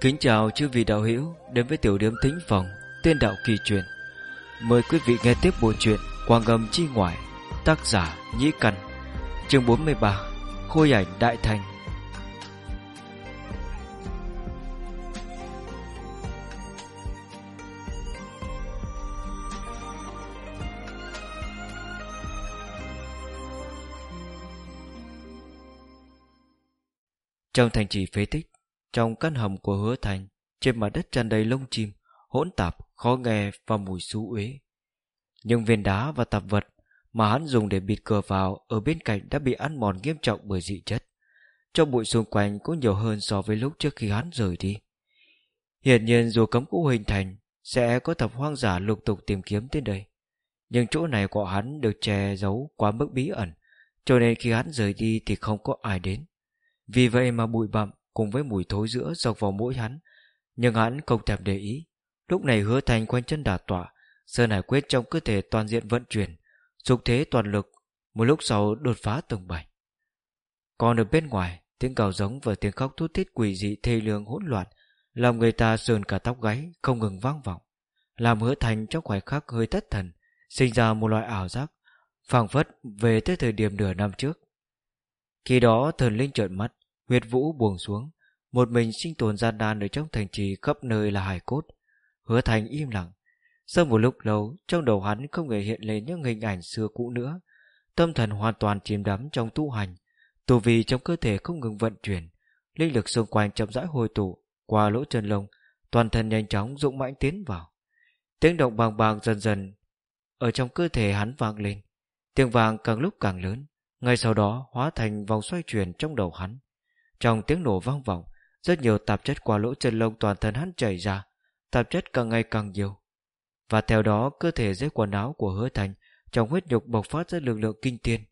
Kính chào chư vị đạo hữu đến với tiểu điểm thính phòng Tiên đạo kỳ truyền. Mời quý vị nghe tiếp bộ truyện Quang ngầm chi ngoại, tác giả Nhĩ Căn, chương 43, Khôi ảnh đại thành. Trong thành trì phế tích, trong căn hầm của hứa thành, trên mặt đất tràn đầy lông chim, hỗn tạp, khó nghe và mùi xú uế. Nhưng viên đá và tạp vật mà hắn dùng để bịt cửa vào ở bên cạnh đã bị ăn mòn nghiêm trọng bởi dị chất. Cho bụi xung quanh cũng nhiều hơn so với lúc trước khi hắn rời đi. Hiển nhiên dù cấm cũ hình thành, sẽ có thập hoang giả lục tục tìm kiếm tới đây. Nhưng chỗ này của hắn được che giấu quá mức bí ẩn, cho nên khi hắn rời đi thì không có ai đến. Vì vậy mà bụi bặm cùng với mùi thối giữa dọc vào mũi hắn, nhưng hắn không thèm để ý. Lúc này hứa thành quanh chân đà tọa, Sơn Hải Quyết trong cơ thể toàn diện vận chuyển, dục thế toàn lực, một lúc sau đột phá tầng bảy. Còn ở bên ngoài, tiếng cào giống và tiếng khóc thút thít quỷ dị thê lương hỗn loạn, làm người ta sườn cả tóc gáy, không ngừng vang vọng. Làm hứa thành trong khoảnh khắc hơi thất thần, sinh ra một loại ảo giác, phảng phất về tới thời điểm nửa năm trước. Khi đó thần linh trợn mắt, huyệt vũ buông xuống, một mình sinh tồn gian nan ở trong thành trì khắp nơi là hải cốt. Hứa thành im lặng, sau một lúc lâu, trong đầu hắn không hề hiện lên những hình ảnh xưa cũ nữa. Tâm thần hoàn toàn chìm đắm trong tu hành. Tù vì trong cơ thể không ngừng vận chuyển. Linh lực xung quanh chậm rãi hồi tụ, qua lỗ chân lông, toàn thân nhanh chóng dũng mãnh tiến vào. Tiếng động bàng bàng dần dần ở trong cơ thể hắn vang lên. Tiếng vàng càng lúc càng lớn, ngay sau đó hóa thành vòng xoay chuyển trong đầu hắn. Trong tiếng nổ vang vọng, rất nhiều tạp chất qua lỗ chân lông toàn thân hắn chảy ra, tạp chất càng ngày càng nhiều. Và theo đó cơ thể dưới quần áo của hứa thành Trong huyết nhục bộc phát ra lực lượng kinh tiên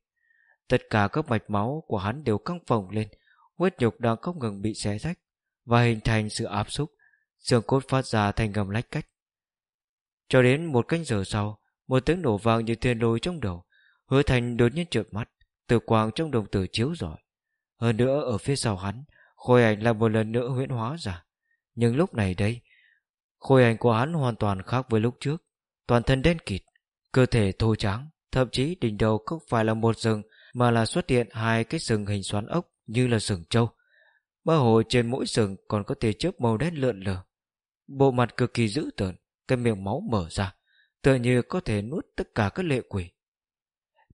Tất cả các mạch máu của hắn đều căng phồng lên Huyết nhục đang không ngừng bị xé rách Và hình thành sự áp xúc xương cốt phát ra thành gầm lách cách. Cho đến một canh giờ sau Một tiếng nổ vang như thiên lôi trong đầu Hứa thành đột nhiên trợn mắt Từ quang trong đồng tử chiếu rọi. Hơn nữa, ở phía sau hắn, Khôi ảnh là một lần nữa huyễn hóa ra. Nhưng lúc này đây, Khôi ảnh của hắn hoàn toàn khác với lúc trước. Toàn thân đen kịt, Cơ thể thô trắng Thậm chí đỉnh đầu không phải là một rừng, Mà là xuất hiện hai cái sừng hình xoắn ốc Như là sừng trâu. Mơ hồ trên mỗi sừng còn có tia chớp màu đen lượn lờ. Bộ mặt cực kỳ dữ tợn, Cái miệng máu mở ra, Tựa như có thể nuốt tất cả các lệ quỷ.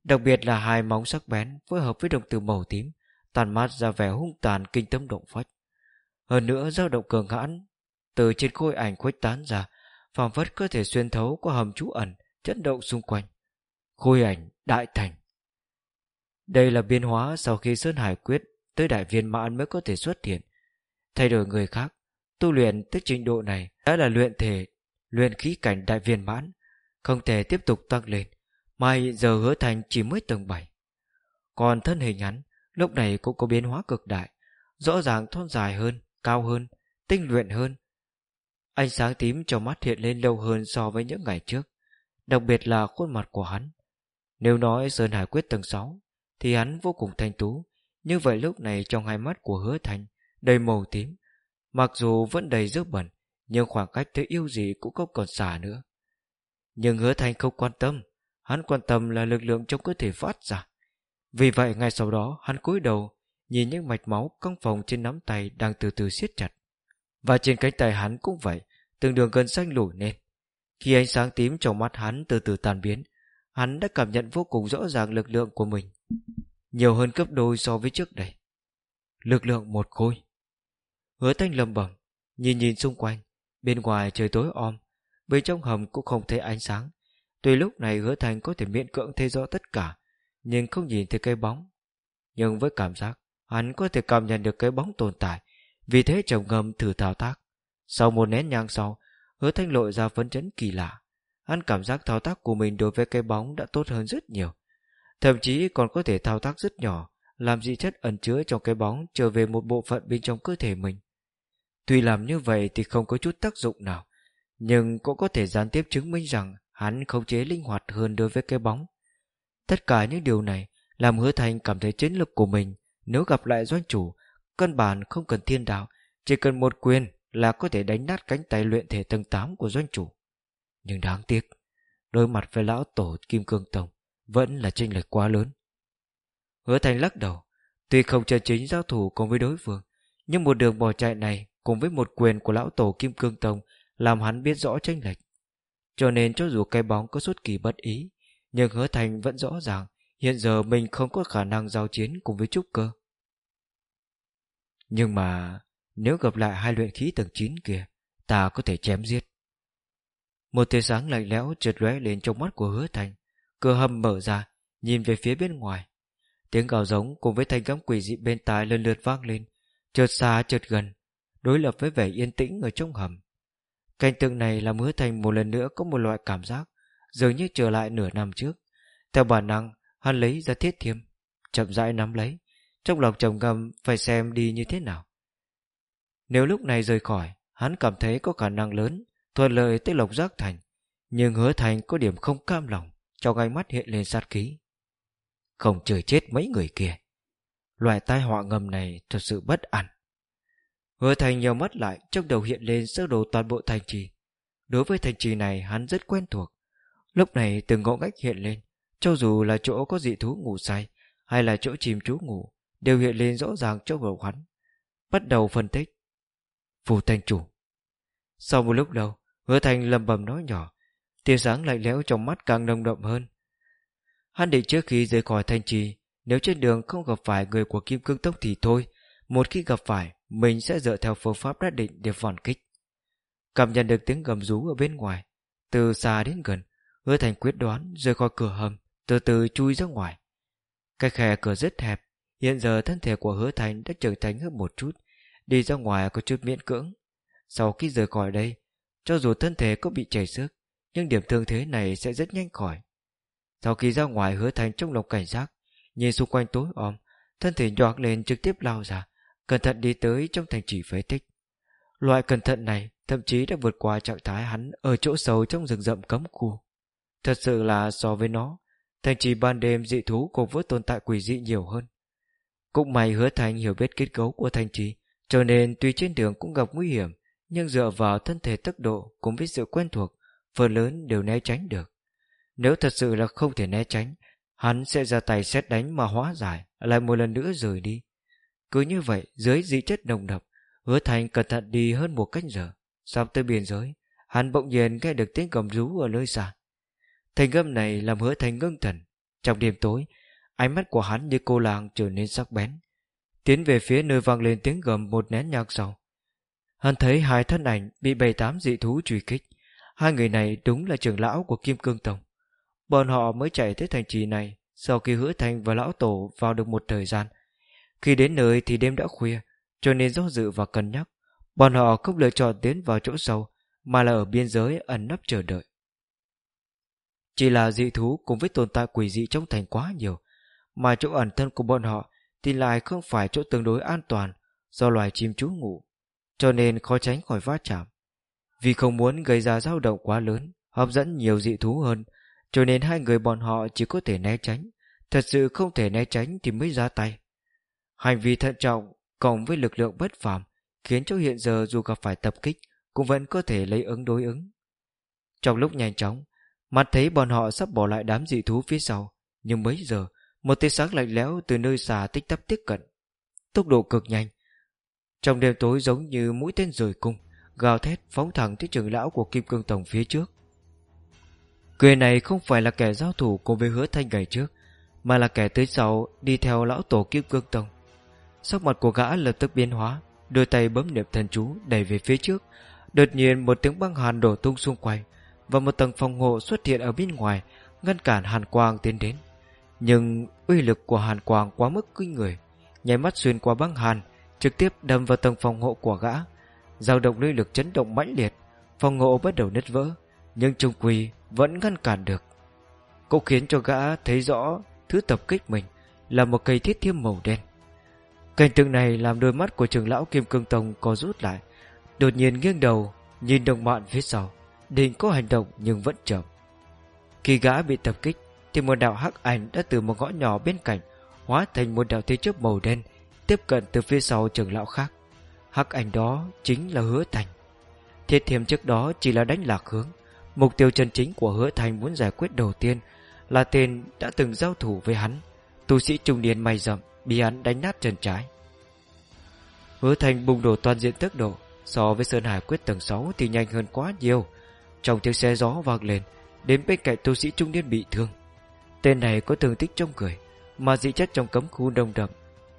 Đặc biệt là hai móng sắc bén Phối hợp với đồng từ màu tím Tàn mát ra vẻ hung tàn kinh tâm động phách. Hơn nữa, dao động cường hãn, từ trên khôi ảnh khuếch tán ra phảng phất có thể xuyên thấu qua hầm trú ẩn, chấn động xung quanh. Khôi ảnh đại thành. Đây là biến hóa sau khi sơn hải quyết tới đại viên mãn mới có thể xuất hiện. Thay đổi người khác, tu luyện tới trình độ này đã là luyện thể, luyện khí cảnh đại viên mãn, không thể tiếp tục tăng lên mà hiện giờ hứa thành chỉ mới tầng 7 còn thân hình hắn lúc này cũng có biến hóa cực đại, rõ ràng thon dài hơn, cao hơn, tinh luyện hơn. Ánh sáng tím trong mắt hiện lên lâu hơn so với những ngày trước, Đặc biệt là khuôn mặt của hắn. Nếu nói Sơn Hải quyết tầng 6 Thì hắn vô cùng thanh tú, Như vậy lúc này trong hai mắt của hứa thành Đầy màu tím, Mặc dù vẫn đầy rước bẩn, Nhưng khoảng cách tới yêu gì cũng không còn xa nữa. Nhưng hứa thành không quan tâm, Hắn quan tâm là lực lượng trong cơ thể phát ra. Vì vậy ngay sau đó hắn cúi đầu Nhìn những mạch máu căng phòng trên nắm tay Đang từ từ siết chặt Và trên cánh tay hắn cũng vậy từng đường gần xanh lủi lên. Khi ánh sáng tím trong mắt hắn từ từ tan biến, hắn đã cảm nhận vô cùng rõ ràng lực lượng của mình. Nhiều hơn gấp đôi so với trước đây. Lực lượng một khối. Hứa thanh lầm bẩm, nhìn nhìn xung quanh, bên ngoài trời tối om, bên trong hầm cũng không thấy ánh sáng. Tuy lúc này hứa thành có thể miễn cưỡng thấy rõ tất cả, nhưng không nhìn thấy cái bóng. Nhưng với cảm giác, hắn có thể cảm nhận được cái bóng tồn tại, vì thế trầm ngâm thử thao tác. Sau một nén nhang sau, hứa thanh lộ ra phấn chấn kỳ lạ. Hắn cảm giác thao tác của mình đối với cái bóng đã tốt hơn rất nhiều. Thậm chí còn có thể thao tác rất nhỏ, làm dị chất ẩn chứa trong cái bóng trở về một bộ phận bên trong cơ thể mình. Tuy làm như vậy thì không có chút tác dụng nào, nhưng cũng có thể gián tiếp chứng minh rằng hắn không chế linh hoạt hơn đối với cái bóng. Tất cả những điều này làm hứa thành cảm thấy chiến lực của mình nếu gặp lại doanh chủ, căn bản không cần thiên đạo, chỉ cần một quyền là có thể đánh nát cánh tay luyện thể tầng 8 của doanh chủ. Nhưng đáng tiếc, đối mặt với lão tổ Kim Cương Tông vẫn là chênh lệch quá lớn. Hứa Thành lắc đầu, tuy không chân chính giao thủ cùng với đối phương, nhưng một đường bỏ chạy này cùng với một quyền của lão tổ Kim Cương Tông làm hắn biết rõ chênh lệch. Cho nên cho dù cái bóng có xuất kỳ bất ý, nhưng Hứa Thành vẫn rõ ràng hiện giờ mình không có khả năng giao chiến cùng với Trúc Cơ. Nhưng mà nếu gặp lại hai luyện khí tầng 9 kia, ta có thể chém giết. Một tia sáng lạnh lẽo trượt lóe lên trong mắt của Hứa Thành, cửa hầm mở ra, nhìn về phía bên ngoài. Tiếng gào giống cùng với thanh gắm quỷ dị bên tai lần lượt vang lên, chợt xa chợt gần, đối lập với vẻ yên tĩnh ở trong hầm. Cảnh tượng này làm hứa thành một lần nữa có một loại cảm giác dường như trở lại nửa năm trước. Theo bản năng, hắn lấy ra thiết thiêm, chậm rãi nắm lấy, trong lòng trầm ngâm phải xem đi như thế nào. Nếu lúc này rời khỏi, hắn cảm thấy có khả năng lớn, thuận lợi tới lộc giác thành, nhưng hứa thành có điểm không cam lòng, trong ánh mắt hiện lên sát khí. Không trời chết mấy người kia. Loại tai họa ngầm này thật sự bất an Hứa thành nhiều mắt lại Trong đầu hiện lên sơ đồ toàn bộ thành trì Đối với thành trì này hắn rất quen thuộc Lúc này từng ngõ ngách hiện lên Cho dù là chỗ có dị thú ngủ say Hay là chỗ chìm chú ngủ Đều hiện lên rõ ràng trong đầu hắn. Bắt đầu phân tích. Phù thành chủ. Sau một lúc lâu Hứa thành lầm bầm nói nhỏ Tia sáng lạnh lẽo trong mắt càng nồng đậm hơn. Hắn định trước khi rời khỏi thành trì Nếu trên đường không gặp phải người của Kim Cương Tông thì thôi Một khi gặp phải mình sẽ dựa theo phương pháp đã định để phản kích. Cảm nhận được tiếng gầm rú ở bên ngoài, từ xa đến gần, hứa thành quyết đoán rời khỏi cửa hầm, từ từ chui ra ngoài. Cái khe cửa rất hẹp, hiện giờ thân thể của hứa thành đã trưởng thành hơn một chút, đi ra ngoài có chút miễn cưỡng. Sau khi rời khỏi đây, cho dù thân thể có bị chảy xước, nhưng điểm thương thế này sẽ rất nhanh khỏi. Sau khi ra ngoài hứa thành trong lòng cảnh giác, nhìn xung quanh tối om, thân thể nhọt lên trực tiếp lao ra, cẩn thận đi tới trong thành trì phế tích. Loại cẩn thận này thậm chí đã vượt qua trạng thái hắn ở chỗ sâu trong rừng rậm cấm khu. Thật sự là so với nó, thành trì ban đêm dị thú cùng với tồn tại quỷ dị nhiều hơn. Cũng may hứa thành hiểu biết kết cấu của thành trì, cho nên tuy trên đường cũng gặp nguy hiểm, nhưng dựa vào thân thể tốc độ cùng với sự quen thuộc, phần lớn đều né tránh được. Nếu thật sự là không thể né tránh, hắn sẽ ra tay xét đánh mà hóa giải, lại một lần nữa rời đi. Cứ như vậy dưới dị chất nồng đậm Hứa thành cẩn thận đi hơn một cách giờ Sắp tới biên giới Hắn bỗng nhiên nghe được tiếng cầm rú ở nơi xa Thành âm này làm hứa thành ngưng thần. Trong đêm tối Ánh mắt của hắn như cô làng trở nên sắc bén. Tiến về phía nơi vang lên tiếng gầm một nén nhang sau. Hắn thấy hai thân ảnh Bị bầy tám dị thú truy kích. Hai người này đúng là trưởng lão của Kim Cương Tông. Bọn họ mới chạy tới thành trì này Sau khi hứa thành và lão tổ vào được một thời gian. Khi đến nơi thì đêm đã khuya, cho nên do dự và cân nhắc, bọn họ không lựa chọn tiến vào chỗ sâu, mà là ở biên giới ẩn nấp chờ đợi. Chỉ là dị thú cùng với tồn tại quỷ dị trong thành quá nhiều, mà chỗ ẩn thân của bọn họ thì lại không phải chỗ tương đối an toàn do loài chim trú ngủ, cho nên khó tránh khỏi va chạm. Vì không muốn gây ra dao động quá lớn, hấp dẫn nhiều dị thú hơn, cho nên hai người bọn họ chỉ có thể né tránh. Thật sự không thể né tránh thì mới ra tay. Hành vi thận trọng cộng với lực lượng bất phàm khiến cho hiện giờ dù gặp phải tập kích cũng vẫn có thể lấy ứng đối ứng. Trong lúc nhanh chóng, mặt thấy bọn họ sắp bỏ lại đám dị thú phía sau, nhưng mấy giờ, một tia sáng lạnh lẽo từ nơi xa tích tắp tiếp cận. Tốc độ cực nhanh. Trong đêm tối giống như mũi tên rời cung, gào thét phóng thẳng tới trường lão của Kim Cương Tổng phía trước. Người này không phải là kẻ giao thủ cùng với hứa thanh ngày trước, mà là kẻ tới sau đi theo lão tổ Kim Cương Tông. Sắc mặt của gã lập tức biến hóa Đôi tay bấm niệm thần chú đẩy về phía trước Đột nhiên một tiếng băng hàn đổ tung xung quanh và một tầng phòng hộ xuất hiện ở bên ngoài, Ngăn cản hàn quang tiến đến. Nhưng uy lực của hàn quang quá mức kinh người, Nháy mắt xuyên qua băng hàn, Trực tiếp đâm vào tầng phòng hộ của gã. Dao động linh lực chấn động mãnh liệt, Phòng hộ bắt đầu nứt vỡ, Nhưng trung quỳ vẫn ngăn cản được. Cũng khiến cho gã thấy rõ Thứ tập kích mình Là một cây thiết thiêm màu đen. Cảnh tượng này làm đôi mắt của trưởng lão Kim Cương Tông co rút lại, Đột nhiên nghiêng đầu, Nhìn đồng bạn phía sau. Định có hành động nhưng vẫn chậm. Khi gã bị tập kích, Thì một đạo hắc ảnh đã từ một ngõ nhỏ bên cạnh, Hóa thành một đạo thế chớp màu đen, Tiếp cận từ phía sau trưởng lão khác. Hắc ảnh đó chính là hứa thành. Thiết thiềm trước đó chỉ là đánh lạc hướng. Mục tiêu chân chính của hứa thành muốn giải quyết đầu tiên Là tên đã từng giao thủ với hắn. Tu sĩ trung niên mày rậm Bị hắn đánh nát chân trái. Hứa thành bùng đổ toàn diện tốc độ, So với Sơn Hải quyết tầng 6 Thì nhanh hơn quá nhiều. Trong tiếng xe gió vang lên, Đến bên cạnh tu sĩ trung niên bị thương. Tên này có thương tích trong người, Mà dị chất trong cấm khu đông đậm,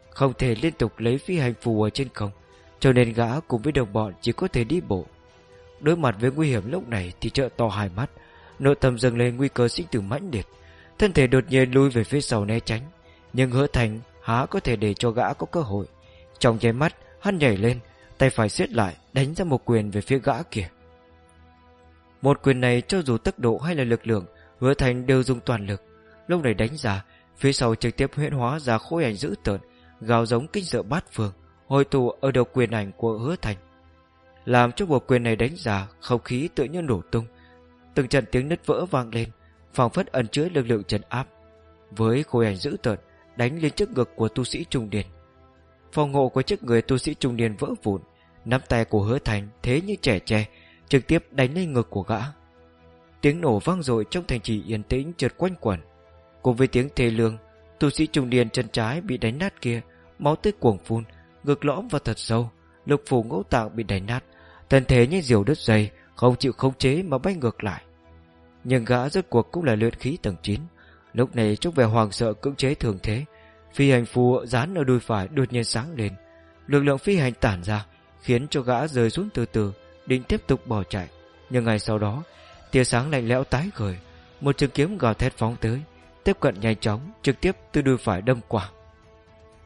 Không thể liên tục lấy phi hành phù ở trên không, Cho nên gã cùng với đồng bọn Chỉ có thể đi bộ. Đối mặt với nguy hiểm lúc này Thì trợ to hai mắt, Nội tâm dâng lên nguy cơ sinh tử mãnh liệt. Thân thể đột nhiên lui về phía sau né tránh, Nhưng hứa thành há có thể để cho gã có cơ hội. Trong nháy mắt, hắn nhảy lên, Tay phải siết lại, đánh ra một quyền về phía gã kia. Một quyền này cho dù tốc độ hay là lực lượng, Hứa thành đều dùng toàn lực. Lúc này đánh ra, Phía sau trực tiếp huyễn hóa ra khối ảnh dữ tợn, Gào giống kinh sợ bát phương Hồi tụ ở đầu quyền ảnh của hứa thành. Làm cho một quyền này đánh ra, Không khí tự nhiên nổ tung. Từng trận tiếng nứt vỡ vang lên, phảng phất ẩn chứa lực lượng trấn áp. Với khối ảnh dữ tợn, Đánh lên trước ngực của tu sĩ trung điền. Phòng hộ của chiếc người tu sĩ trung niên vỡ vụn, Nắm tay của hứa thành thế như trẻ tre Trực tiếp đánh lên ngực của gã. Tiếng nổ vang dội trong thành trì yên tĩnh trượt quanh quẩn Cùng với tiếng thê lương, Tu sĩ trung niên chân trái bị đánh nát kia, Máu tươi cuồng phun, Ngực lõm vào thật sâu Lục phủ ngũ tạng bị đánh nát. Thân thể như diều đứt dây, Không chịu khống chế mà bay ngược lại. Nhưng gã rốt cuộc cũng là luyện khí tầng 9 Lúc này trông vẻ hoàng sợ cưỡng chế thường thế. Phi hành phù dán ở đùi phải đột nhiên sáng lên. Lực lượng phi hành tản ra, Khiến cho gã rơi xuống từ từ. Định tiếp tục bỏ chạy. Nhưng ngày sau đó, Tia sáng lạnh lẽo tái khởi. Một trường kiếm gào thét phóng tới, Tiếp cận nhanh chóng, Trực tiếp từ đùi phải đâm qua.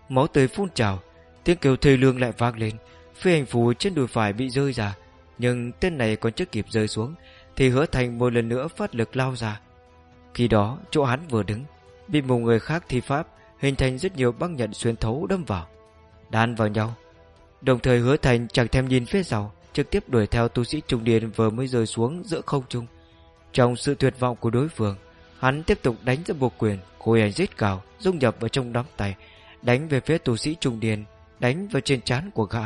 Máu tươi phun trào, Tiếng kêu thê lương lại vang lên. Phi hành phù trên đùi phải bị rơi ra, Nhưng tên này còn chưa kịp rơi xuống, Thì hứa thành một lần nữa phát lực lao ra. Khi đó, chỗ hắn vừa đứng, Bị một người khác thi pháp, Hình thành rất nhiều băng nhận xuyên thấu đâm vào. Đan vào nhau. Đồng thời hứa thành chẳng thèm nhìn phía sau Trực tiếp đuổi theo tu sĩ trung điền vừa mới rơi xuống giữa không trung. Trong sự tuyệt vọng của đối phương, Hắn tiếp tục đánh ra một quyền Khối ảnh rít cào, Dung nhập vào trong nắm tay, Đánh về phía tu sĩ trung điền Đánh vào trên trán của gã.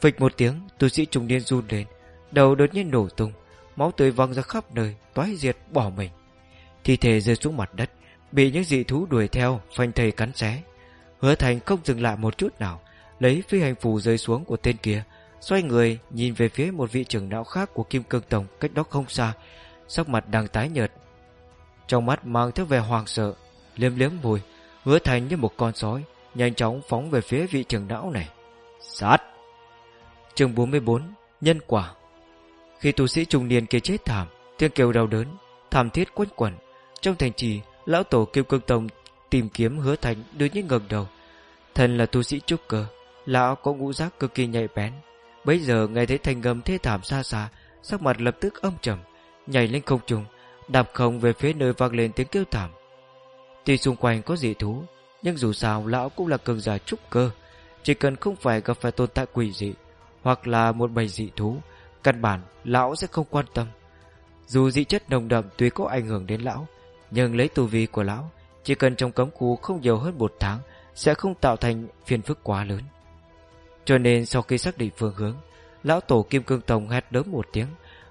Phịch một tiếng, tu sĩ trung điền run lên, Đầu đột nhiên nổ tung, Máu tươi văng ra khắp nơi, Toái diệt, bỏ mình. Thi thể rơi xuống mặt đất, Bị những dị thú đuổi theo, Phanh thầy cắn xé. Hứa thành không dừng lại một chút nào, Lấy phi hành phù rơi xuống của tên kia Xoay người, nhìn về phía một vị trưởng não khác Của Kim Cương Tổng cách đó không xa, Sắc mặt đang tái nhợt. Trong mắt mang theo vẻ hoàng sợ, Liếm liếm mùi Hứa thành như một con sói, Nhanh chóng phóng về phía vị trưởng não này. Sát! Chương 44 Nhân quả. Khi tu sĩ trung niên kia chết thảm, Tiếng kêu đau đớn, Thảm thiết quanh quẩn, Trong thành trì, Lão tổ Kim Cương Tông tìm kiếm hứa thành đưa những ngẩng đầu. Thần là tu sĩ trúc cơ, Lão có ngũ giác cực kỳ nhạy bén Bây giờ nghe thấy thành ngầm thê thảm xa xa, Sắc mặt lập tức âm trầm, Nhảy lên không trung, Đạp không về phía nơi vang lên tiếng kêu thảm. Tuy xung quanh có dị thú, Nhưng dù sao lão cũng là cường giả trúc cơ, Chỉ cần không phải gặp phải tồn tại quỷ dị Hoặc là một bầy dị thú, Căn bản lão sẽ không quan tâm. Dù dị chất nồng đậm tuy có ảnh hưởng đến lão, nhưng lấy tu vi của lão, Chỉ cần trong cấm khu không nhiều hơn một tháng Sẽ không tạo thành phiền phức quá lớn. Cho nên sau khi xác định phương hướng Lão tổ Kim Cương Tông hét đớm một tiếng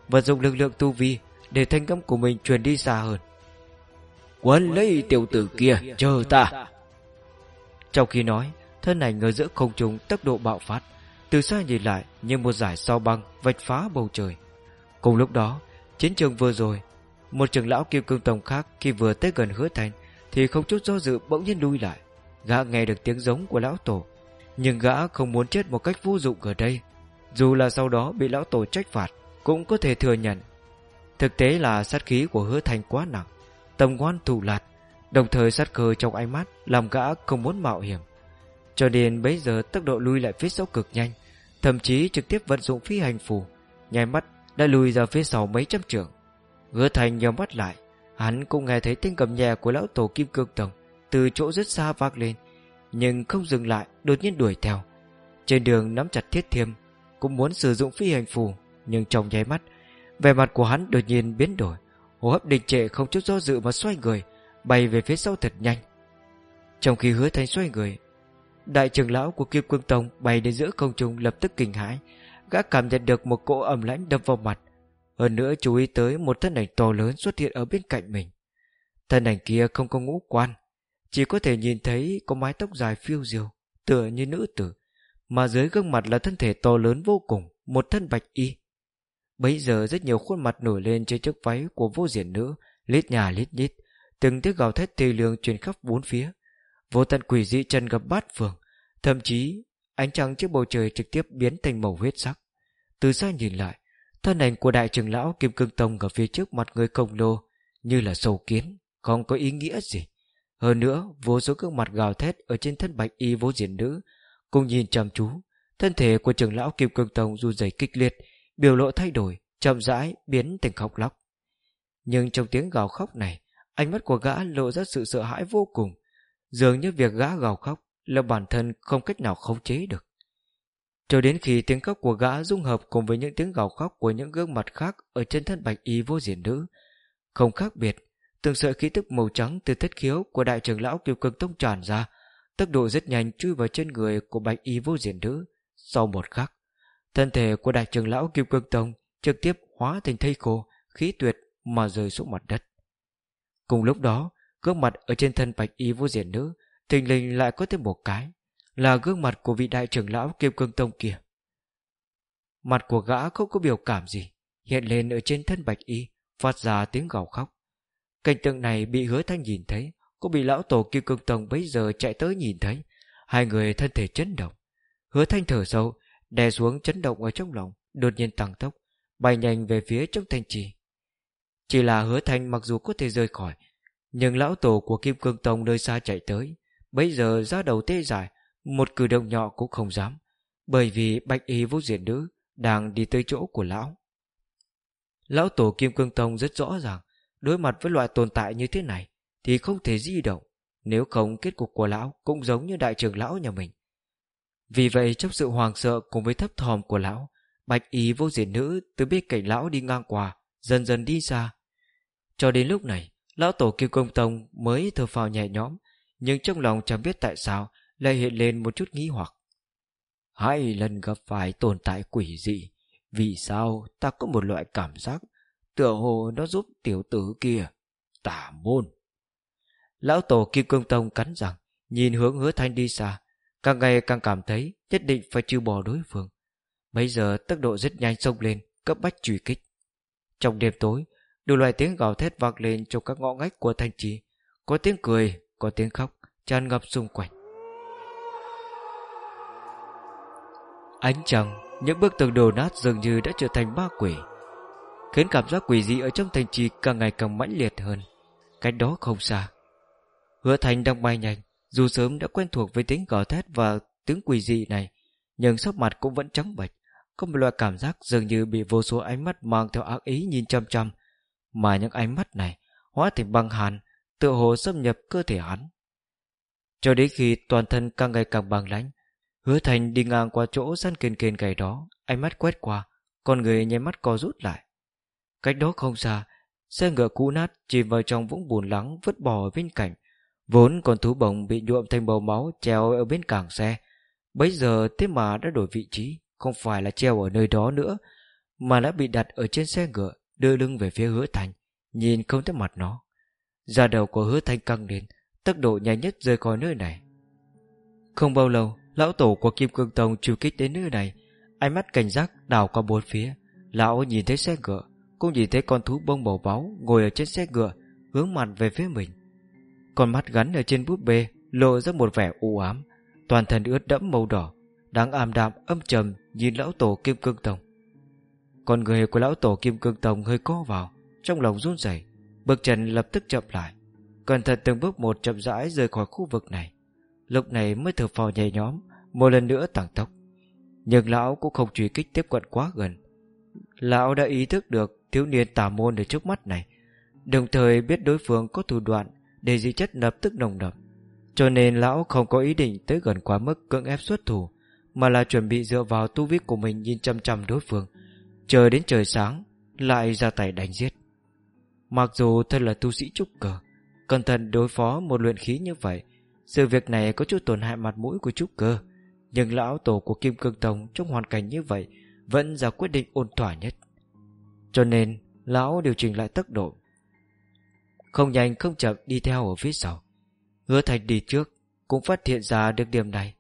Và dùng lực lượng tu vi Để thanh âm của mình truyền đi xa hơn. Quân lấy tiểu tử kia Chờ ta. Trong khi nói Thân ảnh ở giữa không trung tốc độ bạo phát Từ xa nhìn lại như một giải sao băng Vạch phá bầu trời. Cùng lúc đó Chiến trường vừa rồi một trưởng lão kim cương tông khác Khi vừa tới gần hứa thành Thì không chút do dự bỗng nhiên lui lại Gã nghe được tiếng giống của lão tổ nhưng gã không muốn chết một cách vô dụng ở đây. Dù là sau đó bị lão tổ trách phạt, Cũng có thể thừa nhận. Thực tế là sát khí của hứa thành quá nặng Tầm quan thủ lạt, Đồng thời sát cơ trong ánh mắt Làm gã không muốn mạo hiểm. Cho nên bây giờ tốc độ lui lại phía sau cực nhanh, Thậm chí trực tiếp vận dụng phi hành phù Nhai mắt đã lùi ra phía sau mấy trăm trượng. Hứa thành nhắm mắt lại, Hắn cũng nghe thấy tiếng cầm nhẹ của lão tổ kim cương tổng Từ chỗ rất xa vang lên. Nhưng không dừng lại, Đột nhiên đuổi theo. Trên đường nắm chặt thiết thiêm, Cũng muốn sử dụng phi hành phù, Nhưng trong nháy mắt, Vẻ mặt của hắn đột nhiên biến đổi. Hô hấp đình trệ không chút do dự mà xoay người, Bay về phía sau thật nhanh. Trong khi hứa thanh xoay người, Đại trưởng lão của Kim Cương Tông bay đến giữa không trung lập tức kinh hãi, Gã cảm nhận được một cỗ ẩm lãnh đâm vào mặt. Hơn nữa chú ý tới một thân ảnh to lớn xuất hiện ở bên cạnh mình. Thân ảnh kia không có ngũ quan chỉ có thể nhìn thấy có mái tóc dài phiêu diêu, Tựa như nữ tử, Mà dưới gương mặt là thân thể to lớn vô cùng, Một thân bạch y. Bấy giờ rất nhiều khuôn mặt nổi lên trên chiếc váy của vô diện nữ, Lít nhà lít nhít, Từng tiếng gào thét thê lương truyền khắp bốn phía. Vô tận quỷ dị chân gặp bát phường, Thậm chí ánh trăng trước bầu trời trực tiếp biến thành màu huyết sắc. Từ xa nhìn lại, Thân ảnh của đại trưởng lão Kim Cương Tông ở phía trước mặt người khổng lồ Như là sầu kiến, Không có ý nghĩa gì. Hơn nữa, vô số gương mặt gào thét Ở trên thân bạch y vô diện nữ, Cùng nhìn chăm chú, Thân thể của trưởng lão Kim Cương Tông run rẩy kịch liệt, Biểu lộ thay đổi, Chậm rãi biến thành khóc lóc. Nhưng trong tiếng gào khóc này, Ánh mắt của gã lộ ra sự sợ hãi vô cùng, Dường như việc gã gào khóc Là bản thân không cách nào khống chế được. Cho đến khi tiếng khóc của gã dung hợp Cùng với những tiếng gào khóc của những gương mặt khác Ở trên thân bạch y vô diện nữ, Không khác biệt Từng sợi khí tức màu trắng từ thất khiếu Của đại trưởng lão kiều cực tông tràn ra Tốc độ rất nhanh chui vào trên người Của bạch y vô diện nữ Sau một khắc Thân thể của đại trưởng lão kiều cực Tông trực tiếp hóa thành thây khô, khí tuyệt mà rơi xuống mặt đất. Cùng lúc đó, gương mặt ở trên thân bạch y vô diện nữ, thình lình lại có thêm một cái, là gương mặt của vị đại trưởng lão kiều Cương Tông kia. Mặt của gã không có biểu cảm gì, hiện lên ở trên thân bạch y, phát ra tiếng gào khóc. Cảnh tượng này bị hứa thanh nhìn thấy, cũng bị lão tổ Kim Cương Tông bấy giờ chạy tới nhìn thấy, hai người thân thể chấn động. Hứa thanh thở sâu, đè xuống chấn động ở trong lòng, đột nhiên tăng tốc, bay nhanh về phía trong thành trì. Chỉ là hứa thanh mặc dù có thể rời khỏi, nhưng lão tổ của Kim Cương Tông nơi xa chạy tới, bây giờ ra đầu tê dại, một cử động nhỏ cũng không dám, bởi vì bạch y vô diện nữ đang đi tới chỗ của lão. Lão tổ Kim Cương Tông rất rõ ràng, đối mặt với loại tồn tại như thế này thì không thể di động, nếu không kết cục của lão cũng giống như đại trưởng lão nhà mình. Vì vậy trong sự hoàng sợ cùng với thấp thòm của lão Bạch ý vô diện nữ từ bên cạnh lão đi ngang qua Dần dần đi xa. Cho đến lúc này Lão tổ kiêu công tông mới thở phào nhẹ nhõm Nhưng trong lòng chẳng biết tại sao Lại hiện lên một chút nghi hoặc. Hai lần gặp phải tồn tại quỷ dị Vì sao ta có một loại cảm giác Tựa hồ nó giúp tiểu tử kia Tả môn. Lão tổ kim cương tông cắn rằng Nhìn hướng hứa thanh đi xa Càng ngày càng cảm thấy nhất định phải trừ bỏ đối phương. Mấy giờ tốc độ rất nhanh xông lên Cấp bách truy kích. Trong đêm tối Đủ loại tiếng gào thét vang lên trong các ngõ ngách của thanh trì. Có tiếng cười, có tiếng khóc tràn ngập xung quanh. Ánh trăng Những bức tường đổ nát dường như đã trở thành ma quỷ. Khiến cảm giác quỷ dị ở trong thành trì càng ngày càng mãnh liệt hơn. Cách đó không xa, Hứa thành đang bay nhanh, dù sớm đã quen thuộc với tiếng gào thét và tiếng quỷ dị này, Nhưng sắc mặt cũng vẫn trắng bệch, Có một loại cảm giác dường như bị vô số ánh mắt mang theo ác ý nhìn chăm chăm, Mà những ánh mắt này hóa thành băng hàn Tựa hồ xâm nhập cơ thể hắn. Cho đến khi toàn thân càng ngày càng bằng lãnh, Hứa thành đi ngang qua chỗ săn kiên kiên gầy đó, Ánh mắt quét qua, Con người nháy mắt co rút lại. Cách đó không xa, Xe ngựa cũ nát chìm vào trong vũng bùn lắng vứt bỏ ở bên cạnh. Vốn con thú bồng bị nhuộm thành màu máu treo ở bên cảng xe. Bây giờ thế mà đã đổi vị trí, Không phải là treo ở nơi đó nữa, Mà đã bị đặt ở trên xe ngựa, Đưa lưng về phía hứa thành, Nhìn không thấy mặt nó. Da đầu của hứa thành căng lên, Tốc độ nhanh nhất rời khỏi nơi này. Không bao lâu, Lão tổ của Kim Cương Tông truy kích đến nơi này. Ánh mắt cảnh giác đảo qua bốn phía, Lão nhìn thấy xe ngựa cũng nhìn thấy con thú bông màu báo Ngồi ở trên xe ngựa, Hướng mặt về phía mình. Con mắt gắn ở trên búp bê, lộ ra một vẻ u ám, toàn thân ướt đẫm màu đỏ đáng ảm đạm, âm trầm nhìn lão tổ kim cương tông. Con người của lão tổ kim cương tông hơi co vào, trong lòng run rẩy, bước chân lập tức chậm lại, cẩn thận từng bước một chậm rãi rời khỏi khu vực này. Lúc này mới thở phào nhẹ nhõm, một lần nữa tăng tốc. Nhưng lão cũng không truy kích tiếp cận quá gần. Lão đã ý thức được thiếu niên tà môn ở trước mắt này. Đồng thời biết đối phương có thủ đoạn để dị chất lập tức nồng đậm. Cho nên lão không có ý định tới gần quá mức cưỡng ép xuất thủ, mà là chuẩn bị dựa vào tu vi của mình nhìn chăm chăm đối phương. Chờ đến trời sáng, lại ra tay đánh giết. Mặc dù thân là tu sĩ trúc cờ cẩn thận đối phó một luyện khí như vậy, Sự việc này có chút tổn hại mặt mũi của trúc cơ, Nhưng lão tổ của Kim Cương Tông Trong hoàn cảnh như vậy Vẫn ra quyết định ôn thỏa nhất. Cho nên, lão điều chỉnh lại tốc độ. Không nhanh, không chậm, đi theo ở phía sau. Hứa thành đi trước, Cũng phát hiện ra được điểm này.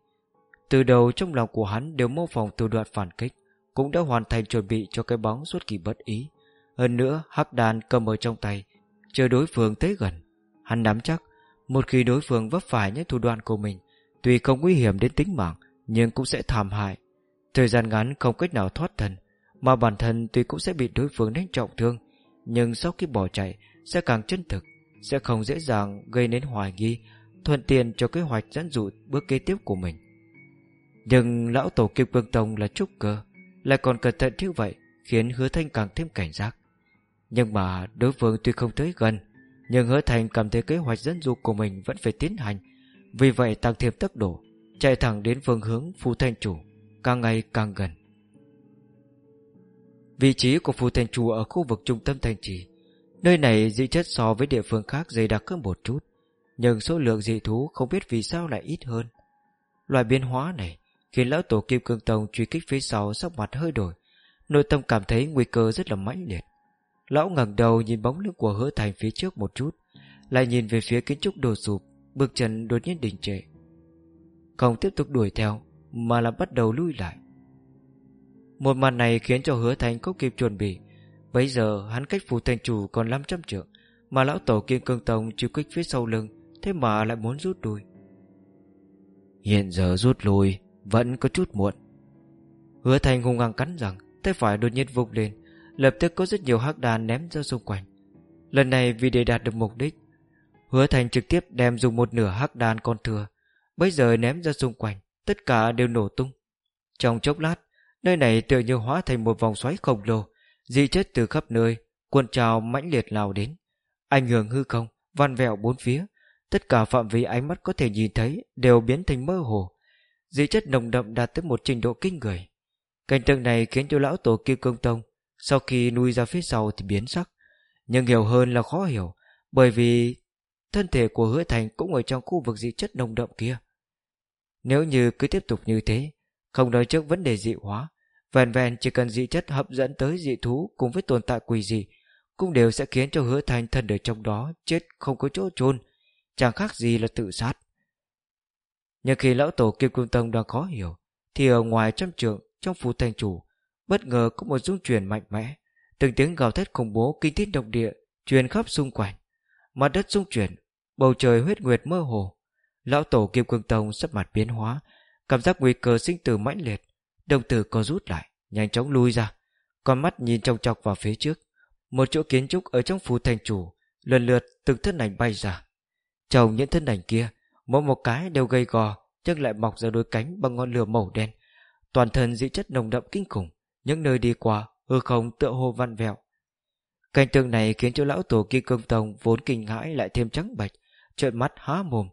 Từ đầu trong lòng của hắn đều mô phỏng từ đoạn phản kích, Cũng đã hoàn thành chuẩn bị cho cái bóng xuất kỳ bất ý. Hơn nữa, hắc đàn cầm ở trong tay, Chờ đối phương tới gần. Hắn nắm chắc, Một khi đối phương vấp phải những thủ đoạn của mình, Tuy không nguy hiểm đến tính mạng, Nhưng cũng sẽ thảm hại. Thời gian ngắn không cách nào thoát thân mà bản thân tuy cũng sẽ bị đối phương đánh trọng thương, Nhưng sau khi bỏ chạy, Sẽ càng chân thực, Sẽ không dễ dàng gây nên hoài nghi, Thuận tiện cho kế hoạch dẫn dụ bước kế tiếp của mình. Nhưng lão tổ kim cương tông là trúc cơ, Lại còn cẩn thận như vậy, Khiến hứa thanh càng thêm cảnh giác. Nhưng mà đối phương tuy không tới gần, Nhưng hứa thanh cảm thấy kế hoạch dẫn dụ của mình Vẫn phải tiến hành, Vì vậy tăng thêm tốc độ, Chạy thẳng đến phương hướng phù thanh chủ, Càng ngày càng gần. Vị trí của phù thành chùa Ở khu vực trung tâm thành trì. Nơi này dị chất so với địa phương khác dày đặc hơn một chút, Nhưng số lượng dị thú không biết vì sao lại ít hơn. Loại biến hóa này Khiến lão tổ kim cương tông truy kích phía sau Sắc mặt hơi đổi, Nội tâm cảm thấy nguy cơ rất là mãnh liệt. Lão ngẩng đầu nhìn bóng lưng của hứa thành phía trước một chút, Lại nhìn về phía kiến trúc đổ sụp, Bước chân đột nhiên đình trệ. Không tiếp tục đuổi theo, Mà là bắt đầu lui lại. Một màn này khiến cho hứa thành không kịp chuẩn bị. Bây giờ hắn cách phù thành chủ còn 500 trượng Mà lão tổ kim cương tông chịu kích phía sau lưng Thế mà lại muốn rút lui. Hiện giờ rút lui Vẫn có chút muộn. Hứa thành hung hăng cắn rằng Tay phải đột nhiên vung lên Lập tức có rất nhiều hắc đàn ném ra xung quanh. Lần này vì để đạt được mục đích Hứa thành trực tiếp đem dùng một nửa hắc đàn con thừa. Bây giờ ném ra xung quanh Tất cả đều nổ tung. Trong chốc lát Nơi này tựa như hóa thành một vòng xoáy khổng lồ Dị chất từ khắp nơi, Cuộn trào mãnh liệt lao đến. Ảnh hưởng hư không van vẹo bốn phía, Tất cả phạm vi ánh mắt có thể nhìn thấy Đều biến thành mơ hồ. Dị chất nồng đậm đạt tới một trình độ kinh người. Cảnh tượng này khiến cho lão tổ kia cương tông, Sau khi nuôi ra phía sau thì biến sắc. Nhưng hiểu hơn là khó hiểu, Bởi vì Thân thể của hứa thành cũng ở trong khu vực dị chất nồng đậm kia. Nếu như cứ tiếp tục như thế không nói trước vấn đề dị hóa, Vẹn vẹn chỉ cần dị chất hấp dẫn tới dị thú Cùng với tồn tại quỷ dị, Cũng đều sẽ khiến cho hứa thành thân ở trong đó Chết không có chỗ chôn, Chẳng khác gì là tự sát. Nhưng khi lão tổ Kim Cương Tông đang khó hiểu, Thì ở ngoài trăm trường Trong phủ thành chủ, Bất ngờ có một dung chuyển mạnh mẽ, Từng tiếng gào thét khủng bố kinh thiên động địa Truyền khắp xung quanh. Mặt đất dung chuyển, Bầu trời huyết nguyệt mơ hồ. Lão tổ Kim Cương Tông sắp mặt biến hóa Cảm giác nguy cơ sinh tử mãnh liệt. Đồng tử co rút lại, Nhanh chóng lui ra. Con mắt nhìn trong chọc vào phía trước. Một chỗ kiến trúc ở trong phủ thành chủ Lần lượt từng thân ảnh bay ra. Trong những thân ảnh kia, Mỗi một cái đều gây gò, Nhưng lại mọc ra đôi cánh bằng ngọn lửa màu đen. Toàn thân dị chất nồng đậm kinh khủng, Những nơi đi qua, hư không tựa hồ văn vẹo. Cảnh tượng này khiến cho lão tổ kim công tông Vốn kinh hãi lại thêm trắng bạch Trợn mắt há mồm.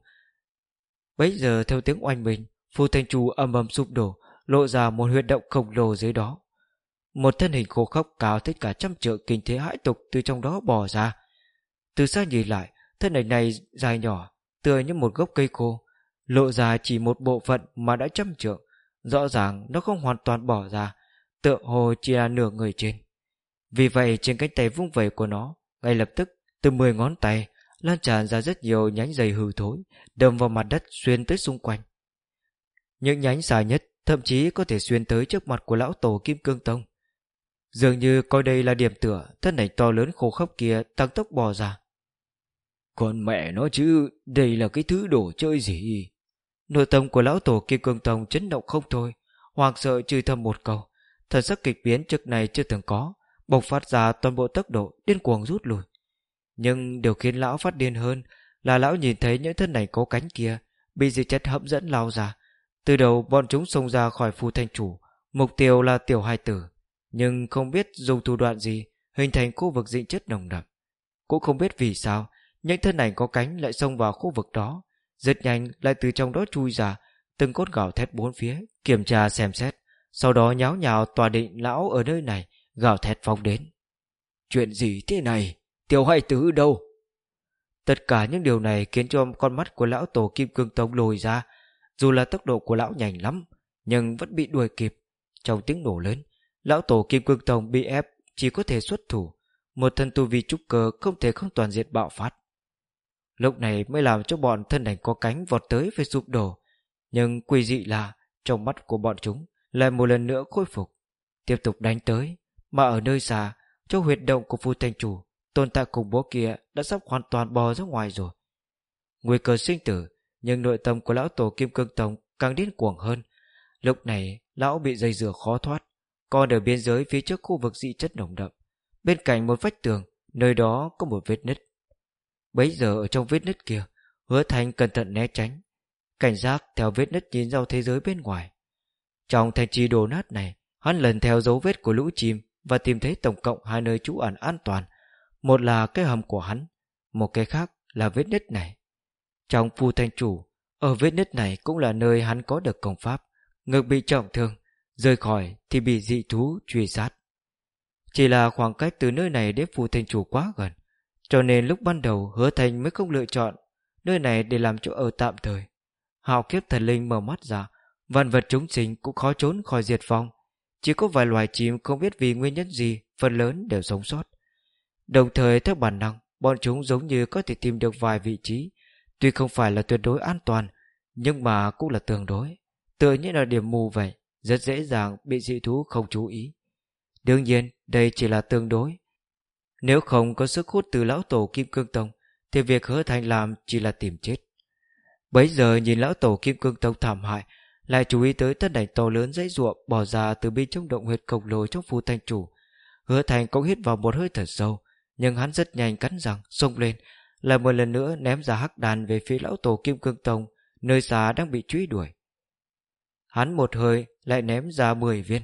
Bấy giờ theo tiếng oanh mình phù thành chủ âm ầm sụp đổ, Lộ ra một huyệt động khổng lồ dưới đó. Một thân hình khô khốc cao tất cả trăm trượng kinh thế hãi tục Từ trong đó bò ra. Từ xa nhìn lại, Thân hình này dài nhỏ, Tựa như một gốc cây khô, Lộ ra chỉ một bộ phận mà đã trăm trượng, Rõ ràng nó không hoàn toàn bỏ ra, Tựa hồ chỉ là nửa người trên. Vì vậy, trên cánh tay vung vẩy của nó, Ngay lập tức, từ mười ngón tay, Lan tràn ra rất nhiều nhánh dày hư thối, Đâm vào mặt đất xuyên tới xung quanh. Những nhánh dài nhất Thậm chí có thể xuyên tới trước mặt của lão tổ Kim Cương Tông. Dường như coi đây là điểm tựa Thân ảnh to lớn khô khốc kia tăng tốc bò ra. Còn mẹ nó chứ Đây là cái thứ đồ chơi gì? Nội tâm của lão tổ Kim Cương Tông chấn động không thôi Hoàng sợ chửi thầm một câu. Thần sắc kịch biến trước này chưa từng có Bộc phát ra toàn bộ tốc độ Điên cuồng rút lui. Nhưng điều khiến lão phát điên hơn Là lão nhìn thấy những thân ảnh có cánh kia Bị dị chất hấp dẫn lao ra từ đầu bọn chúng xông ra khỏi phù thanh chủ Mục tiêu là tiểu hai tử Nhưng không biết dùng thủ đoạn gì Hình thành khu vực dị chất nồng đậm. Cũng không biết vì sao Những thân ảnh có cánh lại xông vào khu vực đó Rất nhanh lại từ trong đó chui ra Từng cốt gạo thét bốn phía Kiểm tra xem xét Sau đó nháo nhào tòa định lão ở nơi này Gào thét phóng đến. Chuyện gì thế này? Tiểu hai tử đâu? Tất cả những điều này khiến cho con mắt của lão tổ Kim Cương Tông lồi ra, dù là tốc độ của lão nhanh lắm, nhưng vẫn bị đuổi kịp. Trong tiếng nổ lớn, lão tổ Kim Cương Tông bị ép chỉ có thể xuất thủ, một thân tu vi trúc cơ không thể không toàn diện bạo phát. Lúc này mới làm cho bọn thân ảnh có cánh vọt tới phải sụp đổ, nhưng quỷ dị là trong mắt của bọn chúng lại một lần nữa khôi phục, tiếp tục đánh tới, mà ở nơi xa, trong huyệt động của phu thanh chủ, tồn tại khủng bố kia đã sắp hoàn toàn bò ra ngoài rồi. Nguy cơ sinh tử, nhưng nội tâm của lão tổ Kim Cương Tông càng điên cuồng hơn. Lúc này, lão bị dây dừa khó thoát, còn ở biên giới phía trước khu vực dị chất nồng đậm. Bên cạnh một vách tường, nơi đó có một vết nứt. Bấy giờ ở trong vết nứt kia, hứa thành cẩn thận né tránh, cảnh giác theo vết nứt nhìn ra thế giới bên ngoài. Trong thành trì đổ nát này, hắn lần theo dấu vết của lũ chim và tìm thấy tổng cộng hai nơi trú ẩn an toàn. Một là cái hầm của hắn, một cái khác là vết nứt này. Trong phu thanh chủ, ở vết nứt này cũng là nơi hắn có được công pháp, ngực bị trọng thương, rời khỏi thì bị dị thú truy sát. Chỉ là khoảng cách từ nơi này đến phù thanh chủ quá gần, cho nên lúc ban đầu hứa thành mới không lựa chọn nơi này để làm chỗ ở tạm thời. Hạo kiếp thần linh mở mắt ra, vạn vật chúng sinh cũng khó trốn khỏi diệt vong. Chỉ có vài loài chim không biết vì nguyên nhân gì, phần lớn đều sống sót. Đồng thời theo bản năng, bọn chúng giống như có thể tìm được vài vị trí, tuy không phải là tuyệt đối an toàn, nhưng mà cũng là tương đối. Tựa như là điểm mù vậy, rất dễ dàng bị dị thú không chú ý. Đương nhiên, đây chỉ là tương đối. Nếu không có sức hút từ lão tổ Kim Cương Tông, thì việc hứa thành làm chỉ là tìm chết. Bấy giờ nhìn lão tổ Kim Cương Tông thảm hại, lại chú ý tới tất đảnh to lớn dãy ruộng bỏ ra từ bên trong động huyệt khổng lồ trong phù thanh chủ. Hứa thành cũng hít vào một hơi thật sâu, nhưng hắn rất nhanh cắn răng, xông lên, lại một lần nữa ném ra hắc đàn về phía lão tổ Kim Cương Tông, nơi xa đang bị truy đuổi. Hắn một hơi lại ném ra 10 viên.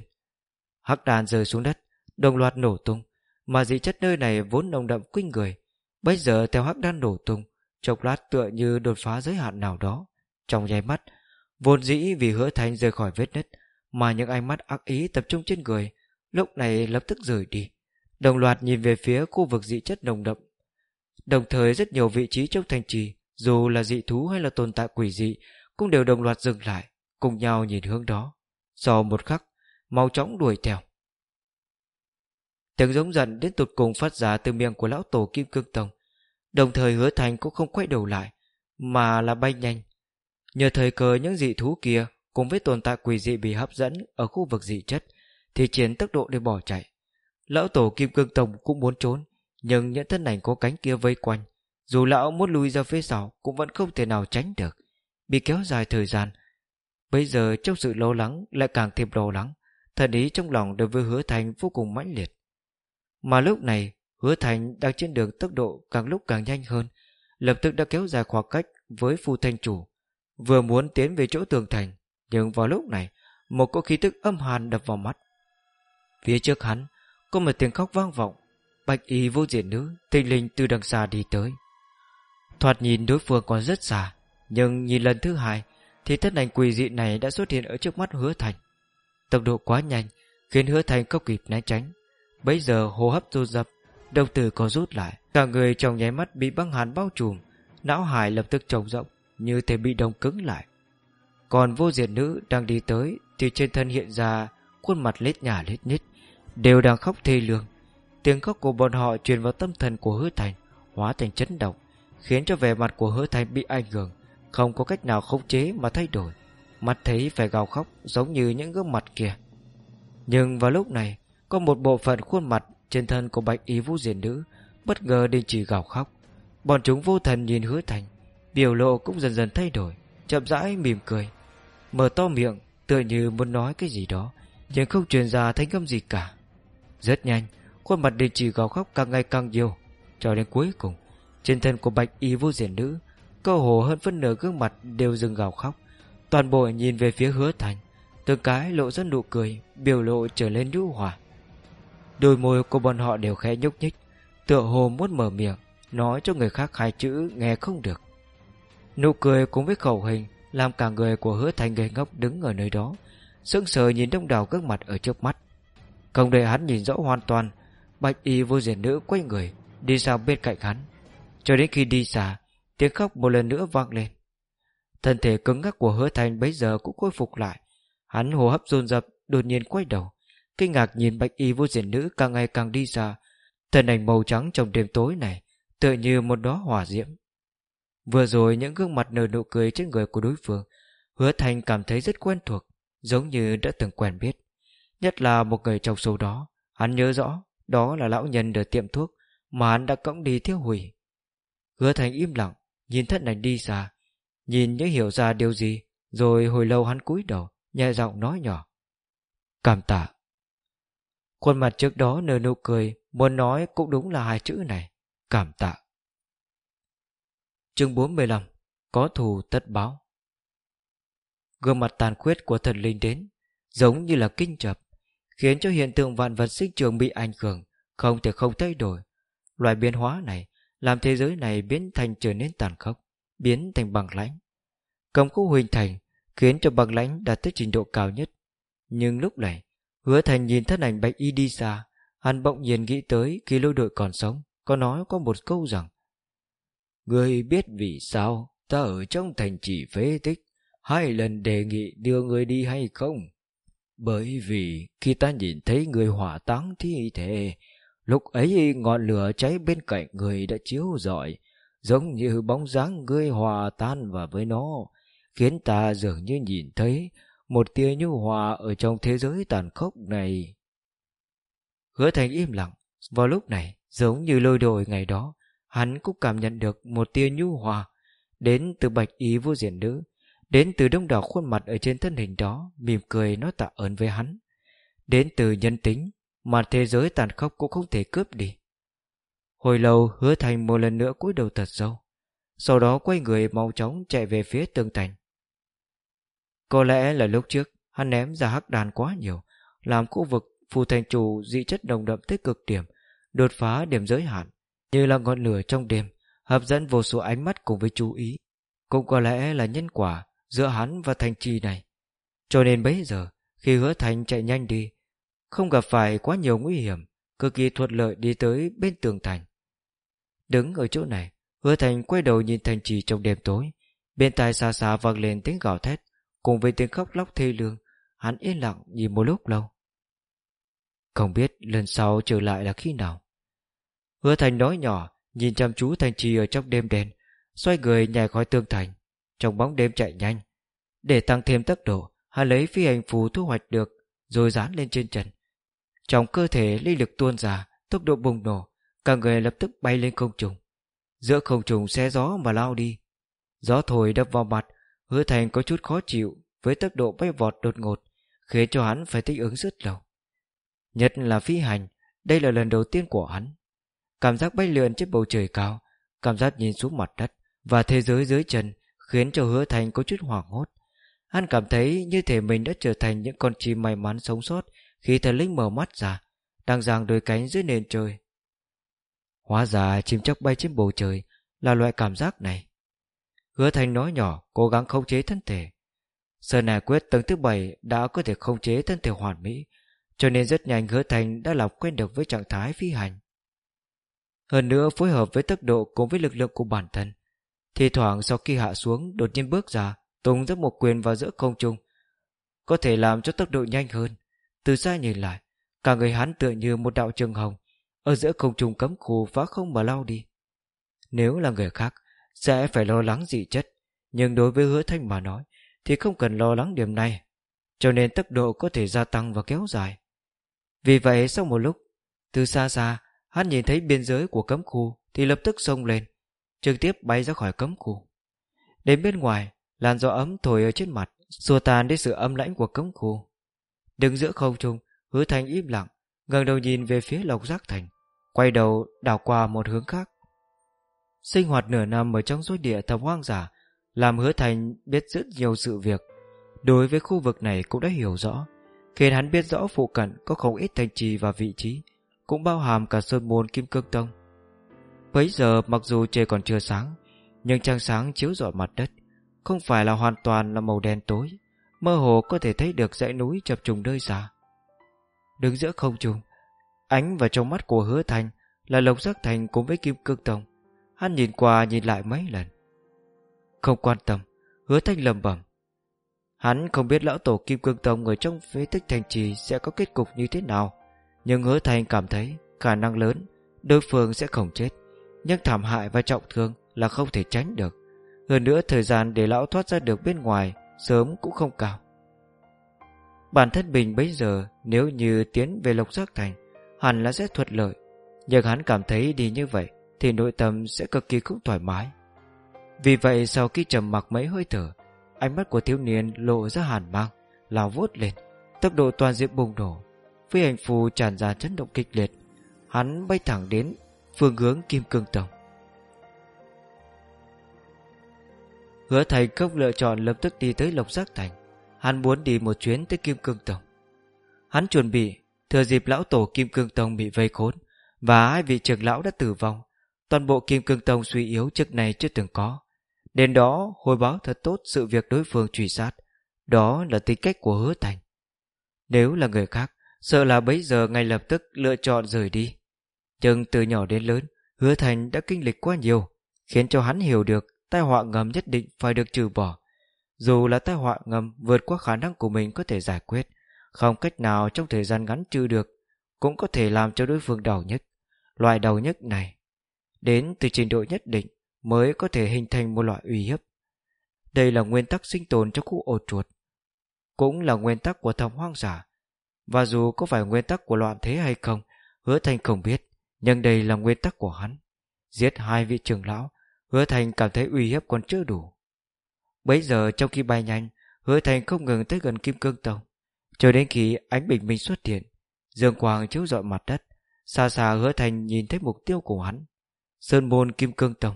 Hắc đàn rơi xuống đất, đồng loạt nổ tung, mà dị chất nơi này vốn nồng đậm kinh người. Bây giờ theo hắc đan nổ tung, chốc lát tựa như đột phá giới hạn nào đó. Trong nháy mắt, vốn dĩ vì hứa thanh rời khỏi vết nứt, mà những ánh mắt ác ý tập trung trên người, lúc này lập tức rời đi. Đồng loạt nhìn về phía khu vực dị chất nồng đậm. Đồng thời rất nhiều vị trí trong thành trì, dù là dị thú hay là tồn tại quỷ dị, cũng đều đồng loạt dừng lại, cùng nhau nhìn hướng đó. Sau một khắc, mau chóng đuổi theo. Tiếng giống giận đến tột cùng phát ra từ miệng của lão tổ Kim Cương Tông. Đồng thời hứa thành cũng không quay đầu lại, mà là bay nhanh. Nhờ thời cơ những dị thú kia cùng với tồn tại quỷ dị bị hấp dẫn ở khu vực dị chất, thì chiến tốc độ để bỏ chạy. Lão tổ Kim Cương Tông cũng muốn trốn, nhưng những thân ảnh có cánh kia vây quanh. Dù lão muốn lùi ra phía sau cũng vẫn không thể nào tránh được. Bị kéo dài thời gian. Bây giờ trong sự lo lắng lại càng thêm lo lắng. Thần ý trong lòng đối với hứa thành vô cùng mãnh liệt. Mà lúc này, hứa thành đang trên đường tốc độ càng lúc càng nhanh hơn, lập tức đã kéo dài khoảng cách với phu thanh chủ. Vừa muốn tiến về chỗ tường thành, nhưng vào lúc này, một cỗ khí tức âm hàn đập vào mắt. Phía trước hắn, có một tiếng khóc vang vọng, bạch y vô diện nữ, tinh linh từ đằng xa đi tới. Thoạt nhìn đối phương còn rất xa, nhưng nhìn lần thứ hai, thì thân ảnh quỷ dị này đã xuất hiện ở trước mắt hứa thành. Tốc độ quá nhanh, khiến hứa thành không kịp né tránh. Bây giờ hô hấp run rập Đầu tử có rút lại Cả người trong nháy mắt bị băng hàn bao trùm Não hải lập tức trống rộng Như thể bị đông cứng lại Còn vô diện nữ đang đi tới Thì trên thân hiện ra Khuôn mặt lết nhả lết nhít Đều đang khóc thê lương Tiếng khóc của bọn họ truyền vào tâm thần của hứa thành Hóa thành chấn động Khiến cho vẻ mặt của hứa thành bị ảnh hưởng Không có cách nào khống chế mà thay đổi Mắt thấy phải gào khóc Giống như những gương mặt kia Nhưng vào lúc này có một bộ phận khuôn mặt trên thân của bạch ý vũ diện nữ bất ngờ đình chỉ gào khóc. Bọn chúng vô thần nhìn hứa thành, biểu lộ cũng dần dần thay đổi, chậm rãi mỉm cười, mở to miệng tựa như muốn nói cái gì đó, nhưng không truyền ra thanh âm gì cả. Rất nhanh, khuôn mặt đình chỉ gào khóc càng ngày càng nhiều, cho đến cuối cùng, trên thân của bạch y vô diện nữ, cơ hồ hơn phân nửa gương mặt đều dừng gào khóc, toàn bộ nhìn về phía hứa thành, từng cái lộ ra nụ cười, biểu lộ trở lên nhũ hòa. Đôi môi của bọn họ đều khẽ nhúc nhích Tựa hồ muốn mở miệng Nói cho người khác hai chữ nghe không được. Nụ cười cùng với khẩu hình Làm cả người của hứa thành người ngốc đứng ở nơi đó Sững sờ nhìn đông đảo gương mặt ở trước mắt. Không để hắn nhìn rõ hoàn toàn Bạch y vô diện nữ quay người, Đi sang bên cạnh hắn. Cho đến khi đi xa Tiếng khóc một lần nữa vang lên. Thân thể cứng ngắc của hứa thành bấy giờ cũng khôi phục lại. Hắn hô hấp dồn dập, Đột nhiên quay đầu. Kinh ngạc nhìn bạch y vô diện nữ càng ngày càng đi xa Thân ảnh màu trắng trong đêm tối này, Tựa như một đóa hỏa diễm. Vừa rồi những gương mặt nở nụ cười trên người của đối phương, Hứa thành cảm thấy rất quen thuộc, Giống như đã từng quen biết. Nhất là một người trong số đó, Hắn nhớ rõ đó là lão nhân ở tiệm thuốc Mà hắn đã cõng đi thiêu hủy Hứa thành im lặng, Nhìn thất nành đi xa, Nhìn những hiểu ra điều gì, Rồi hồi lâu hắn cúi đầu, Nhẹ giọng nói nhỏ. Cảm tạ. Khuôn mặt trước đó nở nụ cười, Muốn nói cũng đúng là hai chữ này, Cảm tạ. Chương 45 Có thù tất báo. Gương mặt tàn khuyết của thần linh đến, Giống như là kinh chập Khiến cho hiện tượng vạn vật sinh trường bị ảnh hưởng, Không thể không thay đổi. Loại biến hóa này Làm thế giới này biến thành trở nên tàn khốc, Biến thành bằng lãnh. Cầm khu hình thành Khiến cho bằng lãnh đạt tới trình độ cao nhất. Nhưng lúc này, Hứa thành nhìn thân ảnh bạch y đi xa, Hắn bỗng nhiên nghĩ tới khi lôi đội còn sống, Có nói có một câu rằng, Người biết vì sao Ta ở trong thành chỉ phế tích, Hai lần đề nghị đưa người đi hay không? Bởi vì Khi ta nhìn thấy người hỏa táng thi thể Lúc ấy ngọn lửa cháy bên cạnh người đã chiếu rọi, Giống như bóng dáng người hòa tan vào với nó, Khiến ta dường như nhìn thấy Một tia nhu hòa ở trong thế giới tàn khốc này. Hứa thành im lặng. Vào lúc này, giống như lôi đồi ngày đó, Hắn cũng cảm nhận được một tia nhu hòa Đến từ bạch ý vô diện nữ. Đến từ đông đảo khuôn mặt ở trên thân hình đó, Mỉm cười nói tạ ơn với hắn. Đến từ nhân tính, Mà thế giới tàn khốc cũng không thể cướp đi. Hồi lâu hứa thành một lần nữa cúi đầu thật sâu, Sau đó quay người mau chóng chạy về phía tường thành. Có lẽ là lúc trước, Hắn ném ra hắc đàn quá nhiều, Làm khu vực phù thành chủ dị chất đồng đậm tới cực điểm, Đột phá điểm giới hạn, Như là ngọn lửa trong đêm, Hấp dẫn vô số ánh mắt cùng với chú ý. Cũng có lẽ là nhân quả Giữa hắn và thành trì này. Cho nên bấy giờ, Khi hứa thành chạy nhanh đi, Không gặp phải quá nhiều nguy hiểm, Cực kỳ thuận lợi đi tới bên tường thành. Đứng ở chỗ này, Hứa thành quay đầu nhìn thành trì trong đêm tối. Bên tai xa xa vang lên tiếng gào thét, Cùng với tiếng khóc lóc thê lương, Hắn yên lặng nhìn một lúc lâu. Không biết lần sau trở lại là khi nào. Hứa thành nói nhỏ, Nhìn chăm chú thành trì ở trong đêm đen, Xoay người nhảy khỏi tường thành. Trong bóng đêm chạy nhanh. Để tăng thêm tốc độ Hắn lấy phi hành phù thu hoạch được, Rồi dán lên trên trần. Trong cơ thể linh lực tuôn ra, Tốc độ bùng nổ, Cả người lập tức bay lên không trùng Giữa không trùng xé gió mà lao đi. Gió thổi đập vào mặt, Hứa thành có chút khó chịu Với tốc độ bay vọt đột ngột, Khiến cho hắn phải thích ứng rất lâu. Nhất là phi hành, Đây là lần đầu tiên của hắn. Cảm giác bay lượn trên bầu trời cao, Cảm giác nhìn xuống mặt đất Và thế giới dưới chân Khiến cho hứa thành có chút hoảng hốt. Hắn cảm thấy như thể mình đã trở thành những con chim may mắn sống sót Khi thần linh mở mắt ra, Đang giang đôi cánh dưới nền trời. Hóa ra chim chóc bay trên bầu trời Là loại cảm giác này. Hứa thành nói nhỏ, Cố gắng khống chế thân thể. Sơn này Quyết tầng thứ bảy Đã có thể khống chế thân thể hoàn mỹ, Cho nên rất nhanh hứa thành đã làm quen được với trạng thái phi hành. Hơn nữa phối hợp với tốc độ cùng với lực lượng của bản thân thì thoảng sau khi hạ xuống, Đột nhiên bước ra Tung rất một quyền vào giữa không trung. Có thể làm cho tốc độ nhanh hơn. Từ xa nhìn lại, Cả người hắn tựa như một đạo trường hồng, Ở giữa không trung cấm khu phá không mà lao đi. Nếu là người khác, Sẽ phải lo lắng dị chất, Nhưng đối với hứa thanh mà nói, Thì không cần lo lắng điểm này, Cho nên tốc độ có thể gia tăng và kéo dài. Vì vậy sau một lúc, Từ xa xa, Hắn nhìn thấy biên giới của cấm khu Thì lập tức xông lên. Trực tiếp bay ra khỏi cấm khu. Đến bên ngoài, Làn gió ấm thổi ở trên mặt, Xua tan đi sự âm lãnh của cấm khu. Đứng giữa không trung, Hứa thành im lặng, ngẩng đầu nhìn về phía lộc giác thành, Quay đầu đảo qua một hướng khác. Sinh hoạt nửa năm ở trong dối địa thầm hoang giả Làm hứa thành biết rất nhiều sự việc. Đối với khu vực này cũng đã hiểu rõ, Khiến hắn biết rõ phụ cận có không ít thành trì và vị trí, cũng bao hàm cả sơn môn kim cương tông bấy giờ mặc dù trời còn chưa sáng, nhưng trăng sáng chiếu rọi mặt đất, không phải là hoàn toàn là màu đen tối, mơ hồ có thể thấy được dãy núi chập trùng nơi xa. Đứng giữa không trung, ánh vào trong mắt của hứa thành là lộc giác thành cùng với kim cương tông. Hắn nhìn qua nhìn lại mấy lần. Không quan tâm, Hứa thanh lầm bẩm. Hắn không biết lão tổ Kim Cương Tông Người trong phế tích thành trì sẽ có kết cục như thế nào, Nhưng hứa thanh cảm thấy Khả năng lớn, Đối phương sẽ không chết. Nhưng thảm hại và trọng thương là không thể tránh được. Hơn nữa, thời gian để lão thoát ra được bên ngoài Sớm cũng không cao. Bản thân mình bây giờ, Nếu như tiến về Lộc Giác Thành, Hẳn là sẽ thuận lợi. Nhưng hắn cảm thấy đi như vậy Thì nội tâm sẽ cực kỳ không thoải mái. Vì vậy, sau khi trầm mặc mấy hơi thở, Ánh mắt của thiếu niên lộ ra hàn mang, Lao vút lên. Tốc độ toàn diện bùng nổ, Phi hành phù tràn ra chấn động kịch liệt. Hắn bay thẳng đến phương hướng Kim Cương Tông. Hứa Thành không lựa chọn lập tức đi tới Lộc Giác Thành. Hắn muốn đi một chuyến tới Kim Cương Tông. Hắn chuẩn bị, Thừa dịp lão tổ Kim Cương Tông bị vây khốn Và hai vị trưởng lão đã tử vong, Toàn bộ Kim Cương Tông suy yếu trước này chưa từng có. Đến đó, hồi báo thật tốt sự việc đối phương truy sát. Đó là tính cách của hứa thành Nếu là người khác, Sợ là bấy giờ ngay lập tức lựa chọn rời đi. Nhưng từ nhỏ đến lớn Hứa thành đã kinh lịch quá nhiều Khiến cho hắn hiểu được tai họa ngầm nhất định phải được trừ bỏ Dù là tai họa ngầm vượt qua khả năng của mình có thể giải quyết Không cách nào trong thời gian ngắn trừ được Cũng có thể làm cho đối phương đau nhất Loại đau nhất này Đến từ trình độ nhất định mới có thể hình thành một loại uy hiếp. Đây là nguyên tắc sinh tồn trong khu ổ chuột. Cũng là nguyên tắc của thầm hoang giả. Và dù có phải nguyên tắc của loạn thế hay không, hứa thành không biết, nhưng đây là nguyên tắc của hắn. Giết hai vị trưởng lão, hứa thành cảm thấy uy hiếp còn chưa đủ. Bấy giờ trong khi bay nhanh, hứa thành không ngừng tới gần kim cương tông. Cho đến khi ánh bình minh xuất hiện, dương quang chiếu rọi mặt đất, xa xa hứa thành nhìn thấy mục tiêu của hắn. Sơn môn kim cương tông.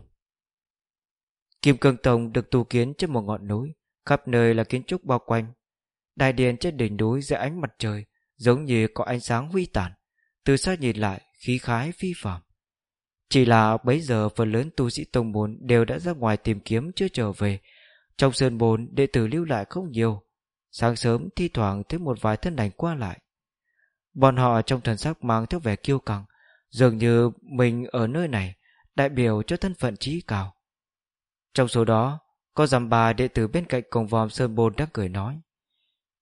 Kim Cương Tông được tu kiến trên một ngọn núi, khắp nơi là kiến trúc bao quanh. Đại điện trên đỉnh núi dưới ánh mặt trời, giống như có ánh sáng huy tản. Từ xa nhìn lại, khí khái phi phạm. Chỉ là bấy giờ phần lớn tu sĩ tông môn đều đã ra ngoài tìm kiếm chưa trở về. Trong sơn môn đệ tử lưu lại không nhiều. Sáng sớm thi thoảng thấy một vài thân ảnh qua lại. Bọn họ trong thần sắc mang theo vẻ kiêu căng, dường như mình ở nơi này đại biểu cho thân phận trí cao. Trong số đó Có dằm bà đệ tử bên cạnh cổng vòm Sơn Bồn đang cười nói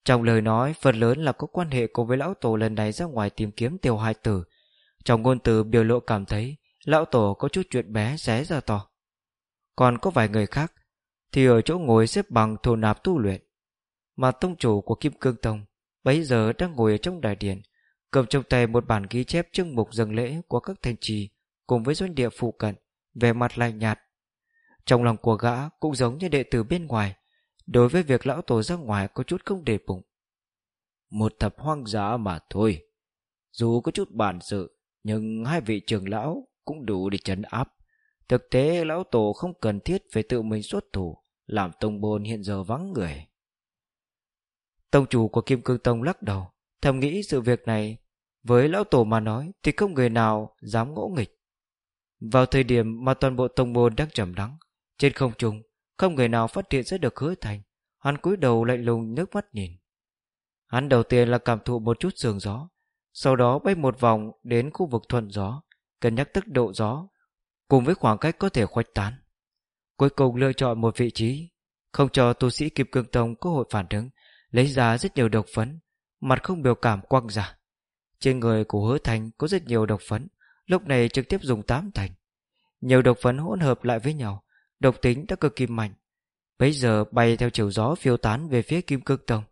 Trong lời nói phần lớn là có quan hệ cùng với lão tổ lần này ra ngoài tìm kiếm tiêu hai tử trong ngôn từ biểu lộ cảm thấy Lão tổ có chút chuyện bé xé ra to. Còn có vài người khác Thì ở chỗ ngồi xếp bằng thổ nạp tu luyện. Mà tông chủ của Kim Cương Tông Bấy giờ đang ngồi ở trong đại điện, Cầm trong tay một bản ghi chép chương mục dâng lễ của các thành trì Cùng với doanh địa phụ cận Về mặt lạnh nhạt. Trong lòng của gã cũng giống như đệ tử bên ngoài, Đối với việc lão tổ ra ngoài có chút không đề bụng. Một thập hoang dã mà thôi, Dù có chút bản sự nhưng hai vị trưởng lão cũng đủ để chấn áp. Thực tế, lão tổ không cần thiết phải tự mình xuất thủ, Làm tông bồn hiện giờ vắng người. Tông chủ của Kim Cương Tông lắc đầu, Thầm nghĩ sự việc này. Với lão tổ mà nói, Thì không người nào dám ngỗ nghịch. Vào thời điểm mà toàn bộ tông môn đang trầm lắng trên không trung, Không người nào phát hiện ra được hứa thành. Hắn cúi đầu lạnh lùng nước mắt nhìn. Hắn đầu tiên là cảm thụ một chút sương gió. Sau đó bay một vòng Đến khu vực thuận gió Cân nhắc tốc độ gió Cùng với khoảng cách có thể khoách tán Cuối cùng lựa chọn một vị trí Không cho tu sĩ Kim Cương Tông cơ hội phản ứng Lấy ra rất nhiều độc phấn Mặt không biểu cảm quăng ra Trên người của hứa thành có rất nhiều độc phấn Lúc này trực tiếp dùng tám thành Nhiều độc phấn hỗn hợp lại với nhau độc tính đã cực kỳ mạnh. Bây giờ bay theo chiều gió phiêu tán về phía Kim Cương Tông.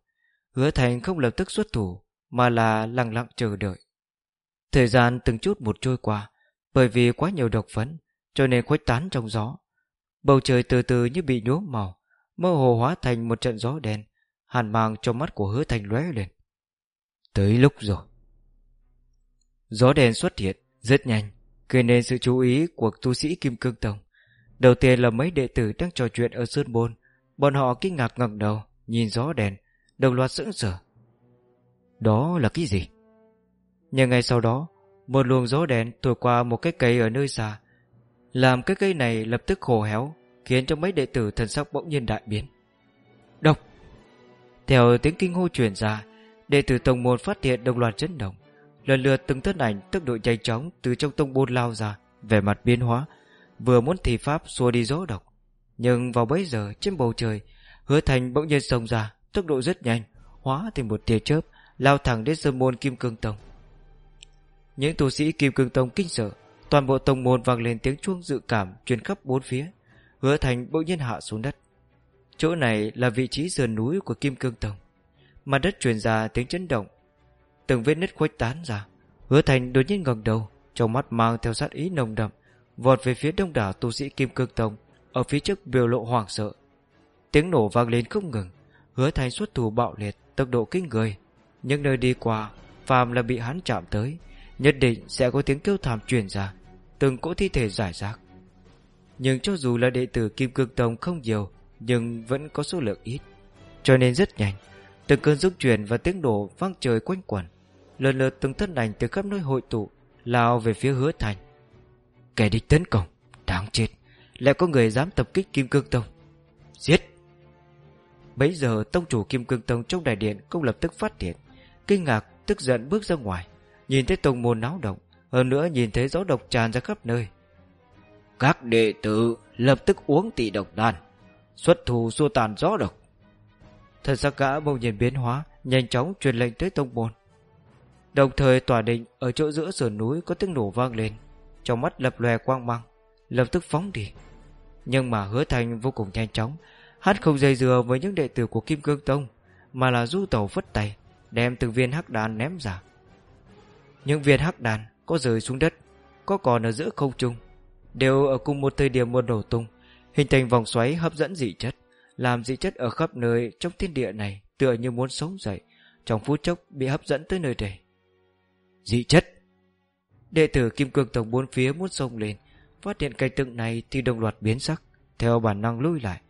Hứa Thành không lập tức xuất thủ, mà là lặng lặng chờ đợi. Thời gian từng chút một trôi qua, bởi vì quá nhiều độc phấn, cho nên khuếch tán trong gió. Bầu trời từ từ như bị nhuốm màu, mơ hồ hóa thành một trận gió đen, hàn mang trong mắt của hứa thành lóe lên. Tới lúc rồi. Gió đen xuất hiện, rất nhanh, gây nên sự chú ý của tu sĩ Kim Cương Tông. Đầu tiên là mấy đệ tử đang trò chuyện ở Sơn bôn, Bọn họ kinh ngạc ngẩng đầu Nhìn gió đèn Đồng loạt sững sờ đó là cái gì? Nhưng ngay sau đó, Một luồng gió đèn thổi qua một cái cây ở nơi xa. Làm cái cây này lập tức khô héo, Khiến cho mấy đệ tử thần sắc bỗng nhiên đại biến. Độc! Theo tiếng kinh hô truyền ra, Đệ tử tông môn phát hiện đồng loạt chấn động. Lần lượt từng thân ảnh, tốc độ nhanh chóng Từ trong tông môn lao ra Về mặt biến hóa, vừa muốn thi pháp xua đi gió độc. Nhưng vào bấy giờ, trên bầu trời, hứa thành bỗng nhiên xông ra, tốc độ rất nhanh, hóa thành một tia chớp lao thẳng đến sơn môn kim cương tông. Những tu sĩ kim cương tông kinh sợ, toàn bộ tông môn vang lên tiếng chuông dự cảm truyền khắp bốn phía, hứa thành bỗng nhiên hạ xuống đất. Chỗ này là vị trí sườn núi của kim cương tông. Mặt đất truyền ra tiếng chấn động, từng vết nứt khuếch tán ra. Hứa thành đột nhiên ngẩng đầu, trong mắt mang theo sát ý nồng đậm, vọt về phía đông đảo tu sĩ kim cương tông, ở phía trước biểu lộ hoảng sợ. Tiếng nổ vang lên không ngừng, hứa thành xuất thủ bạo liệt, tốc độ kinh người những nơi đi qua, phàm là bị hắn chạm tới, nhất định sẽ có tiếng kêu thảm truyền ra, từng cỗ thi thể giải rác. Nhưng cho dù là đệ tử kim cương tông không nhiều, nhưng vẫn có số lượng ít. Cho nên rất nhanh, từng cơn rung chuyển và tiếng đổ vang trời quanh quẩn lần lượt từng thân ảnh từ khắp nơi hội tụ, lao về phía hứa thành. Kẻ địch tấn công, đáng chết, lại có người dám tập kích kim cương tông. Giết! Bấy giờ tông chủ kim cương tông trong đại điện cũng lập tức phát hiện kinh ngạc tức giận bước ra ngoài nhìn thấy tông môn náo động hơn nữa nhìn thấy gió độc tràn ra khắp nơi. Các đệ tử lập tức uống tị độc đan xuất thủ xua tàn gió độc. Thần sắc gã bỗng nhiên biến hóa nhanh chóng truyền lệnh tới tông môn. Đồng thời tỏa định ở chỗ giữa sườn núi có tiếng nổ vang lên trong mắt lập lòe quang mang lập tức phóng đi. Nhưng mà hứa thành vô cùng nhanh chóng hắn không dây dừa với những đệ tử của kim cương tông mà là du tàu phất tay đem từng viên hắc đàn ném ra. Những viên hắc đàn có rơi xuống đất, có còn ở giữa không trung, đều ở cùng một thời điểm một nổ tung, hình thành vòng xoáy hấp dẫn dị chất, làm dị chất ở khắp nơi trong thiên địa này tựa như muốn sống dậy, trong phút chốc bị hấp dẫn tới nơi đây. Dị chất. Đệ tử kim cương tổng bốn phía muốn sông lên, phát hiện cảnh tượng này thì đồng loạt biến sắc, theo bản năng lui lại,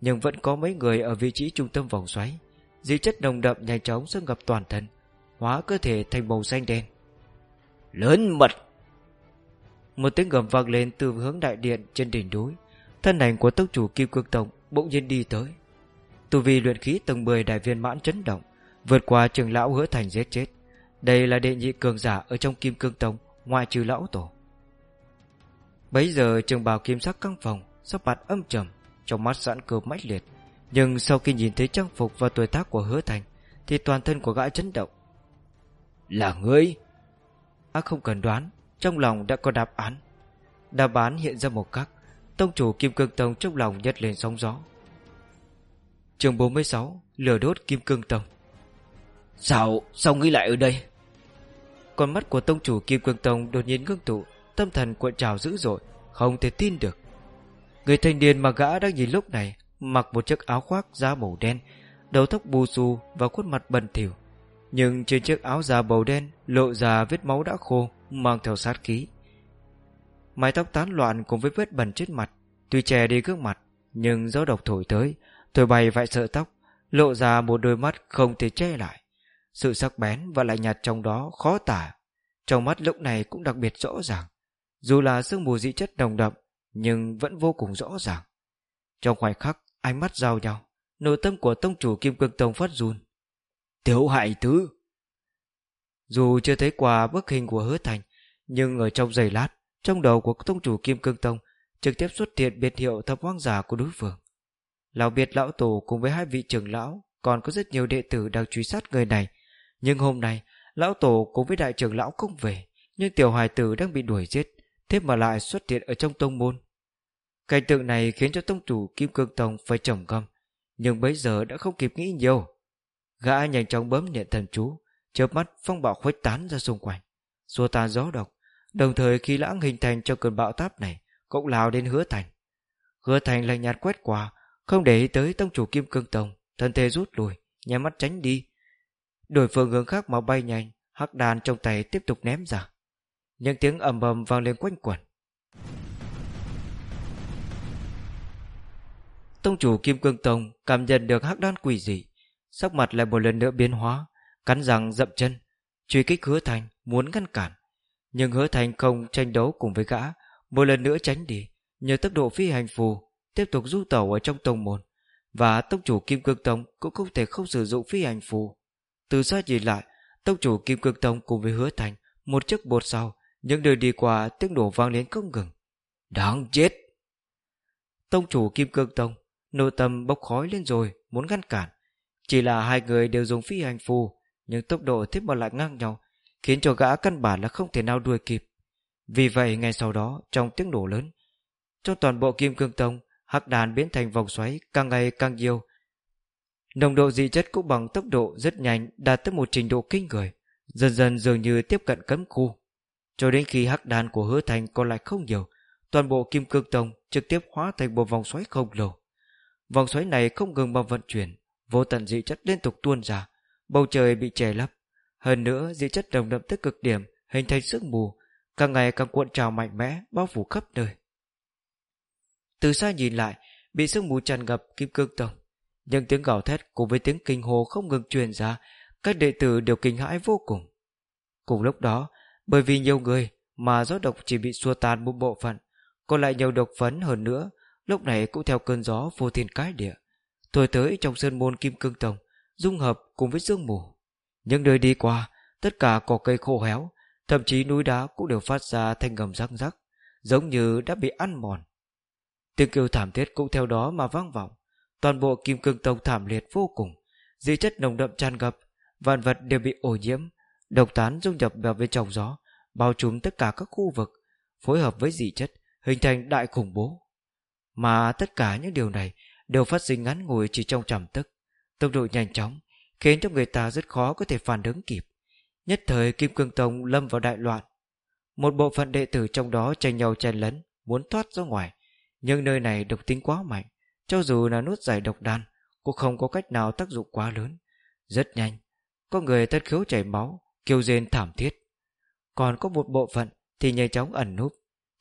nhưng vẫn có mấy người ở vị trí trung tâm vòng xoáy dị chất nồng đậm nhanh chóng xâm ngập toàn thân, hóa cơ thể thành màu xanh đen. Lớn mật! Một tiếng gầm vang lên từ hướng đại điện trên đỉnh núi. Thân ảnh của tông chủ kim cương tổng bỗng nhiên đi tới. Tu vi luyện khí tầng 10 đại viên mãn chấn động, vượt qua trường lão hứa thành giết chết. Đây là đệ nhị cường giả ở trong kim cương tông, ngoại trừ lão tổ. Bấy giờ trường bào kim sắc căng phòng, sắc mặt âm trầm, trong mắt sẵn cơ mãnh liệt nhưng sau khi nhìn thấy trang phục và tuổi tác của hứa thành thì toàn thân của gã chấn động. Là ngươi? Á không cần đoán trong lòng đã có đáp án. Đáp án hiện ra một cách tông chủ kim cương tông trong lòng nhấc lên sóng gió. Chương 46 lửa đốt kim cương tông. Sao sao ngươi lại ở đây? Con mắt của tông chủ kim cương tông đột nhiên ngưng tụ tâm thần cuộn trào dữ dội không thể tin được. Người thanh niên mà gã đang nhìn lúc này mặc một chiếc áo khoác da màu đen, đầu tóc bù xù và khuôn mặt bẩn thỉu. Nhưng trên chiếc áo da màu đen lộ ra vết máu đã khô, mang theo sát khí. Mái tóc tán loạn cùng với vết bẩn trên mặt, tuy che đi gương mặt, nhưng gió độc thổi tới, thổi bay vại sợ tóc, lộ ra một đôi mắt không thể che lại. Sự sắc bén và lạnh nhạt trong đó khó tả, trong mắt lúc này cũng đặc biệt rõ ràng. Dù là sương mù dị chất nồng đậm, nhưng vẫn vô cùng rõ ràng. Trong khoảnh khắc ánh mắt giao nhau, nội tâm của tông chủ kim cương tông phát run. Tiểu hại thứ. Dù chưa thấy qua bức hình của hứa thành, nhưng ở trong giây lát, trong đầu của tông chủ kim cương tông trực tiếp xuất hiện biệt hiệu thập hoang giả của đối phương. Lão biệt lão tổ cùng với hai vị trưởng lão còn có rất nhiều đệ tử đang truy sát người này. Nhưng hôm nay, lão tổ cùng với đại trưởng lão không về, nhưng tiểu hài tử đang bị đuổi giết, thế mà lại xuất hiện ở trong tông môn cảnh tượng này khiến cho tông chủ kim cương tông phải trầm ngâm, nhưng bấy giờ đã không kịp nghĩ nhiều. Gã nhanh chóng bấm niệm thần chú, chớp mắt phong bạo khuếch tán ra xung quanh, xua tan gió độc. Đồng thời khi lãng hình thành cho cơn bão táp này, cũng lao đến hứa thành. Hứa thành lạnh nhạt quét qua, không để ý tới tông chủ kim cương tông, thân thể rút lui, nhắm mắt tránh đi. Đổi phương hướng khác mà bay nhanh, hắc đàn trong tay tiếp tục ném ra. Những tiếng ầm ầm vang lên quanh quẩn. Tông chủ kim cương tông cảm nhận được hắc đan quỷ dị, sắc mặt lại một lần nữa biến hóa, cắn răng dậm chân, truy kích hứa thành muốn ngăn cản. Nhưng hứa thành không tranh đấu cùng với gã, một lần nữa tránh đi, nhờ tốc độ phi hành phù, tiếp tục du tàu ở trong tông môn. Và tông chủ kim cương tông cũng không thể không sử dụng phi hành phù. Từ xa nhìn lại, tông chủ kim cương tông cùng với hứa thành, một chiếc bột sau, những đời đi qua tiếng đổ vang lên không ngừng. Đáng chết! Tông chủ Kim Cương Tông Nội tâm bốc khói lên rồi, Muốn ngăn cản. Chỉ là hai người đều dùng phi hành phù, Nhưng tốc độ thiết mà lại ngang nhau, Khiến cho gã căn bản là không thể nào đuổi kịp. Vì vậy, ngay sau đó, Trong tiếng nổ lớn Trong toàn bộ Kim Cương Tông, Hắc đàn biến thành vòng xoáy càng ngày càng nhiều. Nồng độ dị chất cũng bằng tốc độ rất nhanh Đạt tới một trình độ kinh người, Dần dần dường như tiếp cận cấm khu. Cho đến khi hắc đàn của hứa thành còn lại không nhiều, Toàn bộ kim cương tông trực tiếp hóa thành một vòng xoáy khổng lồ. Vòng xoáy này không ngừng mà vận chuyển, Vô tận dị chất liên tục tuôn ra, Bầu trời bị che lấp. Hơn nữa, dị chất đồng đậm tới cực điểm, Hình thành sức mù, Càng ngày càng cuộn trào mạnh mẽ, Bao phủ khắp nơi. Từ xa nhìn lại, Bị sương mù tràn ngập kim cương tông, Nhưng tiếng gào thét cùng với tiếng kinh hồ không ngừng truyền ra, Các đệ tử đều kinh hãi vô cùng. Cùng lúc đó, Bởi vì nhiều người Mà gió độc chỉ bị xua tan một bộ phận, Còn lại nhiều độc phấn hơn nữa Lúc này cũng theo cơn gió vô thiên cái địa, Thổi tới trong sơn môn kim cương tông, Dung hợp cùng với sương mù. Những nơi đi qua, Tất cả cỏ cây khô héo, Thậm chí núi đá cũng đều phát ra thanh ngầm răng rắc, Giống như đã bị ăn mòn. Tiếng kêu thảm thiết cũng theo đó mà vang vọng, Toàn bộ kim cương tông thảm liệt vô cùng, Dị chất nồng đậm tràn ngập, Vạn vật đều bị ô nhiễm, Độc tán dung nhập vào bên trong gió, Bao trùm tất cả các khu vực, Phối hợp với dị chất, Hình thành đại khủng bố. Mà tất cả những điều này Đều phát sinh ngắn ngủi chỉ trong trầm tức, Tốc độ nhanh chóng, Khiến cho người ta rất khó có thể phản ứng kịp. Nhất thời Kim Cương Tông lâm vào đại loạn. Một bộ phận đệ tử trong đó tranh nhau chen lấn, Muốn thoát ra ngoài. Nhưng nơi này độc tính quá mạnh, cho dù là nút giải độc đan, Cũng không có cách nào tác dụng quá lớn. Rất nhanh, Có người thất khiếu chảy máu, Kêu rên thảm thiết. Còn có một bộ phận thì nhanh chóng ẩn núp,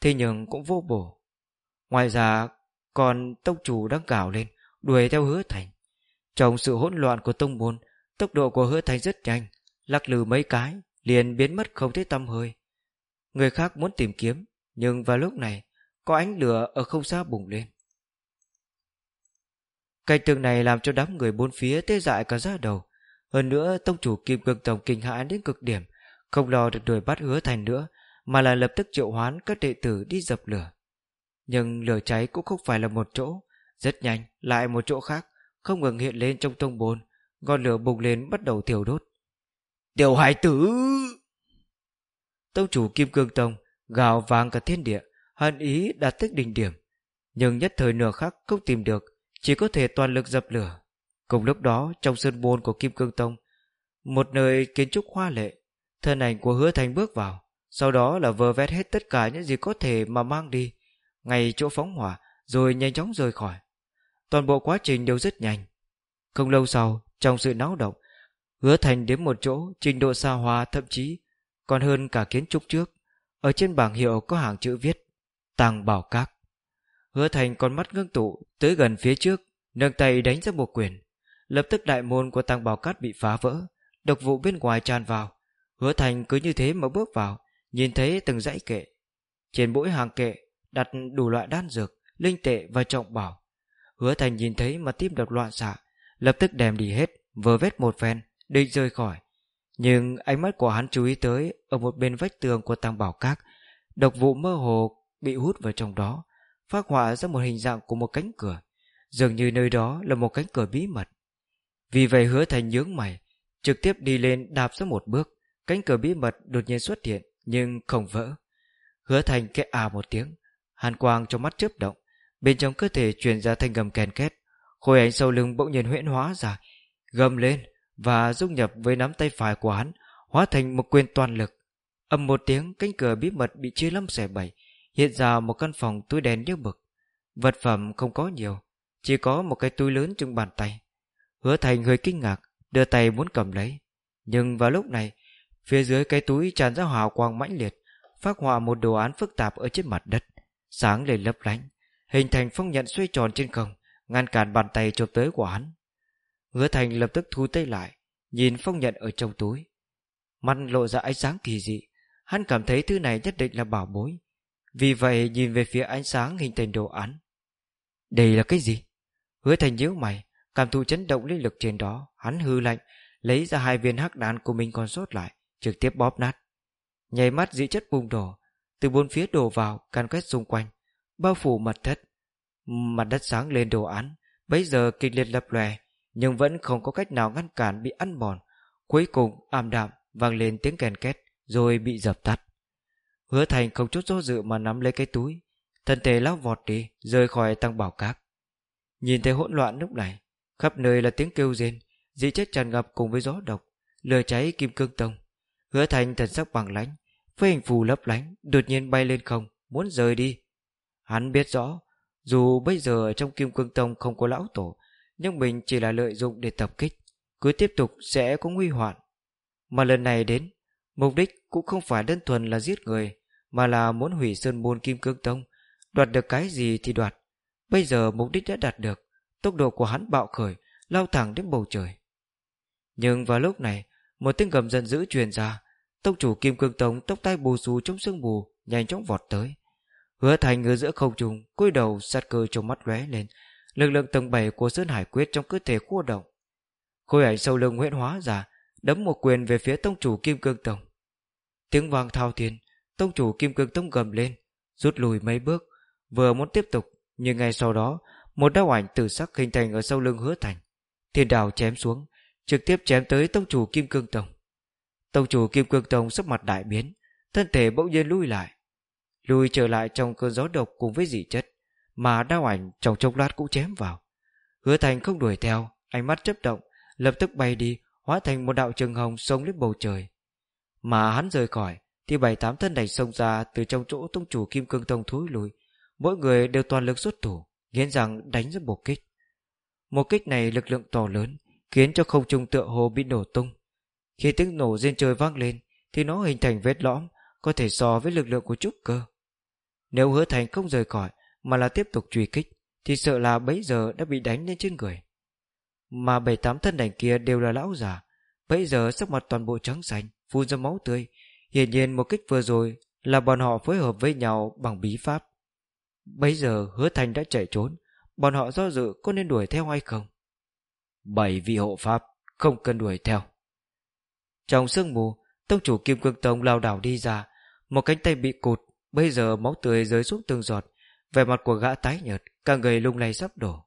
Thế nhưng cũng vô bổ. Ngoài ra còn tông chủ đang gào lên Đuổi theo hứa thành Trong sự hỗn loạn của tông môn Tốc độ của hứa thành rất nhanh Lắc lư mấy cái Liền biến mất không thấy tâm hơi Người khác muốn tìm kiếm Nhưng vào lúc này Có ánh lửa ở không xa bùng lên Cảnh tượng này làm cho đám người bốn phía tê dại cả da đầu. Hơn nữa, tông chủ Kim Cương Tổng kinh hãi đến cực điểm, không lo được đuổi bắt hứa thành nữa, mà là lập tức triệu hoán các đệ tử đi dập lửa. Nhưng lửa cháy cũng không phải là một chỗ, rất nhanh, lại một chỗ khác, không ngừng hiện lên trong tông bồn, ngọn lửa bùng lên bắt đầu thiêu đốt. Tiểu hải tử! Tông chủ Kim Cương Tông gào vang cả thiên địa, hận ý đạt tới đỉnh điểm. Nhưng nhất thời nửa khắc không tìm được chỉ có thể toàn lực dập lửa. Cùng lúc đó, trong sân môn của Kim Cương Tông, một nơi kiến trúc hoa lệ, thân ảnh của hứa thành bước vào, sau đó là vơ vét hết tất cả những gì có thể mà mang đi, ngay chỗ phóng hỏa, rồi nhanh chóng rời khỏi. Toàn bộ quá trình đều rất nhanh. Không lâu sau, trong sự náo động, hứa thành đến một chỗ trình độ xa hoa thậm chí còn hơn cả kiến trúc trước. Ở trên bảng hiệu có hàng chữ viết Tàng Bảo Các. Hứa thành con mắt ngưng tụ Tới gần phía trước Nâng tay đánh ra một quyền Lập tức đại môn của Tàng bảo cát bị phá vỡ Độc vụ bên ngoài tràn vào Hứa thành cứ như thế mà bước vào Nhìn thấy từng dãy kệ Trên mỗi hàng kệ đặt đủ loại đan dược, Linh tệ và trọng bảo. Hứa thành nhìn thấy mà tim đập loạn xạ, Lập tức đem đi hết Vờ vét một phen, Định rơi khỏi. Nhưng ánh mắt của hắn chú ý tới Ở một bên vách tường của tăng bảo các, Độc vụ mơ hồ bị hút vào trong đó, phát họa ra một hình dạng của một cánh cửa, dường như nơi đó là một cánh cửa bí mật. Vì vậy hứa thành nhướng mày, trực tiếp đi lên đạp ra một bước, cánh cửa bí mật đột nhiên xuất hiện nhưng không vỡ. Hứa thành kẽ à một tiếng hàn quang trong mắt chớp động bên trong cơ thể truyền ra thanh gầm kèn két khối ảnh sau lưng bỗng nhiên huyễn hóa ra gầm lên và dung nhập với nắm tay phải của hắn hóa thành một quyền toàn lực ầm một tiếng cánh cửa bí mật bị chia lâm xẻ bảy hiện ra một căn phòng túi đen như mực. Vật phẩm không có nhiều, chỉ có một cái túi lớn trong bàn tay. Hứa thành hơi kinh ngạc, đưa tay muốn cầm lấy. Nhưng vào lúc này, phía dưới cái túi tràn ra hào quang mãnh liệt, phát họa một đồ án phức tạp ở trên mặt đất, sáng lên lấp lánh, hình thành phong nhận xoay tròn trên không, ngăn cản bàn tay chụp tới của hắn. Hứa thành lập tức thu tay lại, nhìn phong nhận ở trong túi. Mắt lộ ra ánh sáng kỳ dị, hắn cảm thấy thứ này nhất định là bảo bối, vì vậy nhìn về phía ánh sáng hình thành đồ án Đây là cái gì? Hứa thành nhíu mày Cảm thụ chấn động linh lực trên đó Hắn hư lạnh Lấy ra hai viên hắc đạn của mình còn sót lại Trực tiếp bóp nát Nhảy mắt dị chất bùng đổ từ bốn phía đổ vào can quét xung quanh, Bao phủ mặt thất Mặt đất sáng lên đồ án, Bấy giờ kịch liệt lập lòe, Nhưng vẫn không có cách nào ngăn cản bị ăn mòn. Cuối cùng, ảm đạm, vang lên tiếng kèn két, Rồi bị dập tắt. Hứa thành không chút do dự mà nắm lấy cái túi, Thân thể lao vọt đi, Rời khỏi tăng bảo cát Nhìn thấy hỗn loạn lúc này, Khắp nơi là tiếng kêu rên Dị chất tràn ngập cùng với gió độc, Lửa cháy kim cương tông. Hứa thành thần sắc bằng lãnh. Với hình phù lấp lánh, Đột nhiên bay lên không, Muốn rời đi. Hắn biết rõ, Dù bây giờ trong kim cương tông không có lão tổ, Nhưng mình chỉ là lợi dụng để tập kích, Cứ tiếp tục sẽ có nguy hoạn. Mà lần này đến, Mục đích cũng không phải đơn thuần là giết người, Mà là muốn hủy sơn môn kim cương tông. Đoạt được cái gì thì đoạt. Bây giờ mục đích đã đạt được, Tốc độ của hắn bạo khởi, Lao thẳng đến bầu trời. Nhưng vào lúc này, Một tiếng gầm giận dữ truyền ra Tông chủ kim cương tông tóc tai bù xù trong sương mù, Nhanh chóng vọt tới. Hứa thành ở giữa không trung, cúi đầu sát cơ trong mắt lóe lên. Lực lượng tầng 7 của Sơn Hải Quyết trong cơ thể khu động. Khôi ảnh sâu lưng huyễn hóa ra, Đấm một quyền về phía tông chủ Kim Cương Tông. Tiếng vang thao thiên, Tông chủ Kim Cương Tông gầm lên, Rút lùi mấy bước, Vừa muốn tiếp tục, Nhưng ngay sau đó, Một đau ảnh tử sắc hình thành ở sau lưng hứa thành. Thiên đào chém xuống, Trực tiếp chém tới tông chủ Kim Cương Tông. Tông chủ Kim Cương Tông sắc mặt đại biến, Thân thể bỗng nhiên lui lại, Lùi trở lại trong cơn gió độc cùng với dị chất Mà đao ảnh trong chốc lát cũng chém vào. Hứa thành không đuổi theo, Ánh mắt chấp động, Lập tức bay đi, Hóa thành một đạo trường hồng sông lên bầu trời. Mà hắn rời khỏi, Thì bảy tám thân đành xông ra Từ trong chỗ tông chủ Kim Cương Tông thối lùi Mỗi người đều toàn lực xuất thủ, Nghiến rằng đánh ra một kích. Một kích này lực lượng to lớn, Khiến cho không trung tựa hồ bị nổ tung. Khi tiếng nổ trên trời vang lên, Thì nó hình thành vết lõm, Có thể so với lực lượng của trúc cơ. Nếu hứa thành không rời khỏi, Mà là tiếp tục truy kích, Thì sợ là bấy giờ đã bị đánh lên trên người. Mà bảy tám thân đành kia đều là lão già. Bấy giờ sắc mặt toàn bộ trắng xanh, Phun ra máu tươi. Hiển nhiên một kích vừa rồi Là bọn họ phối hợp với nhau bằng bí pháp. Bấy giờ hứa thành đã chạy trốn. Bọn họ do dự có nên đuổi theo hay không? Bảy vị hộ pháp Không cần đuổi theo. Trong sương mù, Tông chủ Kim Cương Tông lao đảo đi ra. Một cánh tay bị cụt, Bây giờ máu tươi rơi xuống từng giọt. Vẻ mặt của gã tái nhợt, Cả người lung lay sắp đổ.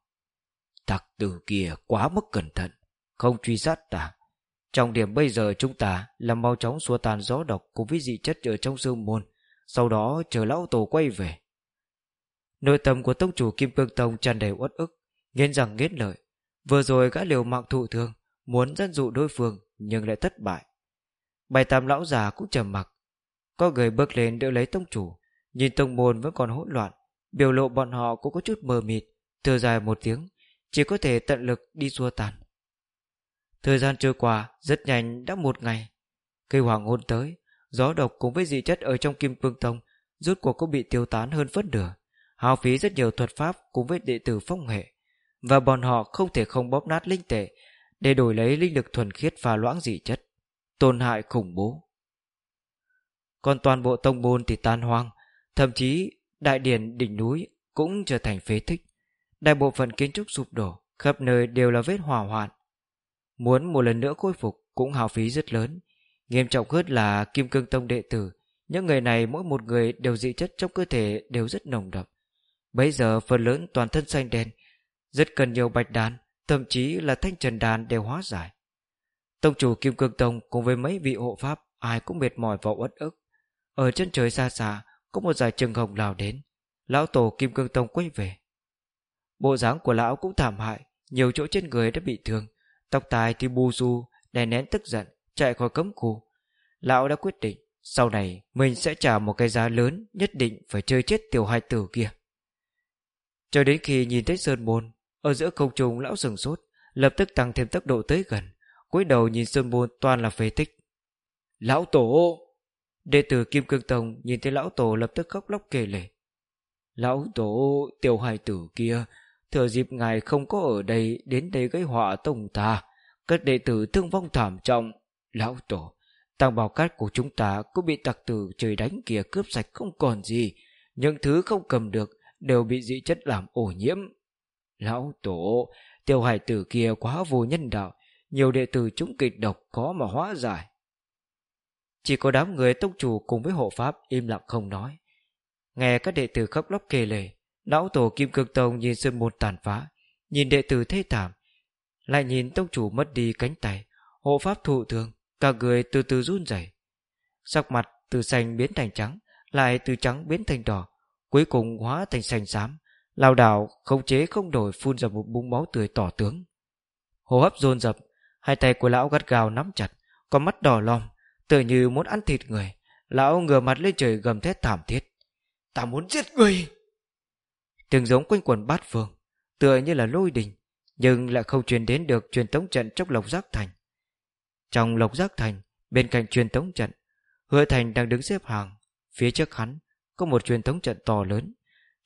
Tặc tử kia quá mức cẩn thận, Không truy sát ta. Trong điểm bây giờ chúng ta là mau chóng xua tàn gió độc Cùng với dị chất ở trong sương môn, Sau đó chờ lão tổ quay về. Nội tâm của tông chủ Kim Cương Tông tràn đầy uất ức, Nghiến rằng nghiến lợi. Vừa rồi gã liều mạng thụ thương, Muốn dẫn dụ đối phương, nhưng lại thất bại. Bài tam lão già cũng trầm mặc. Có người bước lên đỡ lấy tông chủ, Nhìn tông môn vẫn còn hỗn loạn, Biểu lộ bọn họ cũng có chút mờ mịt, Thở dài một tiếng, Chỉ có thể tận lực đi xua tàn. Thời gian trôi qua, Rất nhanh đã một ngày. Cây hoàng hôn tới, Gió độc cùng với dị chất ở trong kim cương tông, Rốt cuộc cũng bị tiêu tán hơn phân nửa, hao phí rất nhiều thuật pháp cùng với đệ tử phong hệ, và bọn họ không thể không bóp nát linh tệ, để đổi lấy linh lực thuần khiết và loãng dị chất tổn hại khủng bố. Còn toàn bộ tông môn thì tan hoang, thậm chí đại điển đỉnh núi cũng trở thành phế tích. Đại bộ phận kiến trúc sụp đổ, khắp nơi đều là vết hỏa hoạn. Muốn một lần nữa khôi phục cũng hao phí rất lớn. Nghiêm trọng hơn là kim cương tông đệ tử, những người này mỗi một người đều dị chất trong cơ thể đều rất nồng đậm. Bây giờ phần lớn toàn thân xanh đen, Rất cần nhiều bạch đàn Thậm chí là thanh trần đàn đều hóa giải. Tông chủ Kim Cương Tông Cùng với mấy vị hộ pháp, Ai cũng mệt mỏi và uất ức. Ở chân trời xa xa, Có một giải trừng hồng lao đến. Lão tổ Kim Cương Tông quay về. Bộ dáng của lão cũng thảm hại, Nhiều chỗ trên người đã bị thương. Tóc tai thì bu xu Đè nén tức giận, Chạy khỏi cấm khu. Lão đã quyết định, Sau này mình sẽ trả một cái giá lớn Nhất định phải chơi chết tiểu hai tử kia. Cho đến khi nhìn thấy Sơn Môn, Ở giữa không trung lão sừng sốt, Lập tức tăng thêm tốc độ tới gần cúi đầu nhìn Sơn Môn toàn là phế tích. Lão Tổ! Đệ tử Kim Cương Tông nhìn thấy lão Tổ lập tức khóc lóc kể lể. Lão Tổ tiểu hài tử kia Thừa dịp ngài không có ở đây Đến đây gây họa tông ta. Các đệ tử thương vong thảm trọng. Lão Tổ Tăng bào cát của chúng ta cũng bị tặc tử trời đánh kia cướp sạch không còn gì. Những thứ không cầm được đều bị dị chất làm ổ nhiễm. Lão tổ, tiểu hải tử kia quá vô nhân đạo, nhiều đệ tử chúng kịch độc có mà hóa giải. Chỉ có đám người tông chủ cùng với hộ pháp im lặng không nói. Nghe các đệ tử khóc lóc kề lề, Lão tổ Kim Cương Tông nhìn sơn môn tàn phá Nhìn đệ tử thế thảm Lại nhìn tông chủ mất đi cánh tay Hộ pháp thụ thương Cả người từ từ run rẩy Sắc mặt từ xanh biến thành trắng Lại từ trắng biến thành đỏ Cuối cùng hóa thành xanh xám Lao đảo không chế không đổi phun ra một búng máu tươi tỏ tướng Hô hấp dồn dập Hai tay của lão gắt gào nắm chặt, Con mắt đỏ lom Tựa như muốn ăn thịt người. Lão ngửa mặt lên trời gầm thét thảm thiết. Ta muốn giết người! Từng giống quanh quần bát phương, Tựa như là lôi đình, Nhưng lại không truyền đến được truyền tống trận trong lộc giác thành. Trong lộc giác thành, Bên cạnh truyền tống trận, Hứa thành đang đứng xếp hàng. Phía trước hắn, có một truyền thống trận to lớn.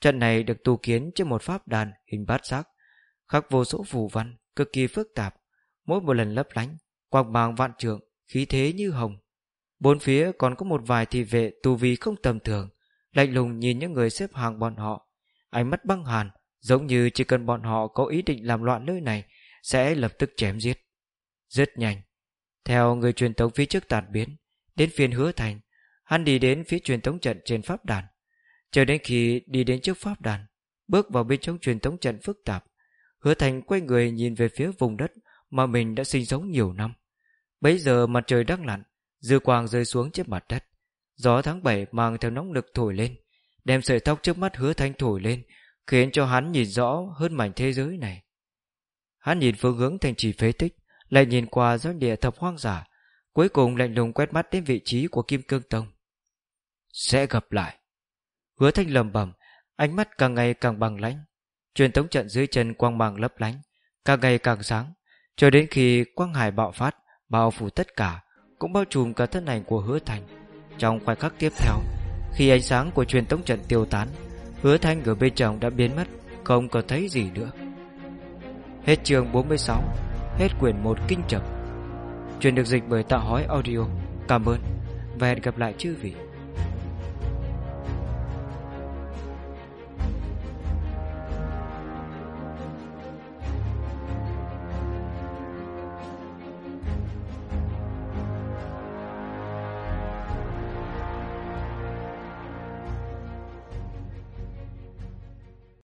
Trận này được tu kiến trên một pháp đàn hình bát giác, khắc vô số phù văn, cực kỳ phức tạp mỗi một lần lấp lánh, quang mang vạn trượng, khí thế như hồng. Bốn phía còn có một vài thị vệ tu vi không tầm thường, lạnh lùng nhìn những người xếp hàng bọn họ. Ánh mắt băng hàn, giống như chỉ cần bọn họ có ý định làm loạn nơi này, sẽ lập tức chém giết. Rất nhanh, theo người truyền tống phía trước tàn biến, đến phiên hứa thành, hắn đi đến phía truyền tống trận trên pháp đàn. Chờ đến khi đi đến trước pháp đàn, bước vào bên trong truyền tống trận phức tạp, hứa thành quay người nhìn về phía vùng đất mà mình đã sinh sống nhiều năm. Bấy giờ mặt trời đang lặn, dư quang rơi xuống trên mặt đất. Gió tháng bảy mang theo nóng lực thổi lên, đem sợi tóc trước mắt hứa thanh thổi lên, khiến cho hắn nhìn rõ hơn mảnh thế giới này. Hắn nhìn phương hướng thành trì phế tích, lại nhìn qua doanh địa thập hoang giả cuối cùng lạnh lùng quét mắt đến vị trí của kim cương tông. Sẽ gặp lại. Hứa thanh lầm bầm, ánh mắt càng ngày càng bằng lãnh. Truyền tống trận dưới chân quang màng lấp lánh, càng ngày càng sáng cho đến khi quang hải bạo phát, bao phủ tất cả, cũng bao trùm cả thân ảnh của hứa thành. Trong khoảnh khắc tiếp theo, khi ánh sáng của truyền tống trận tiêu tán, hứa thanh ở bên trong đã biến mất, không còn thấy gì nữa. Hết chương 46 hết quyển 1 kinh chập. Truyền được dịch bởi tạo hói audio. Cảm ơn và hẹn gặp lại chư vị.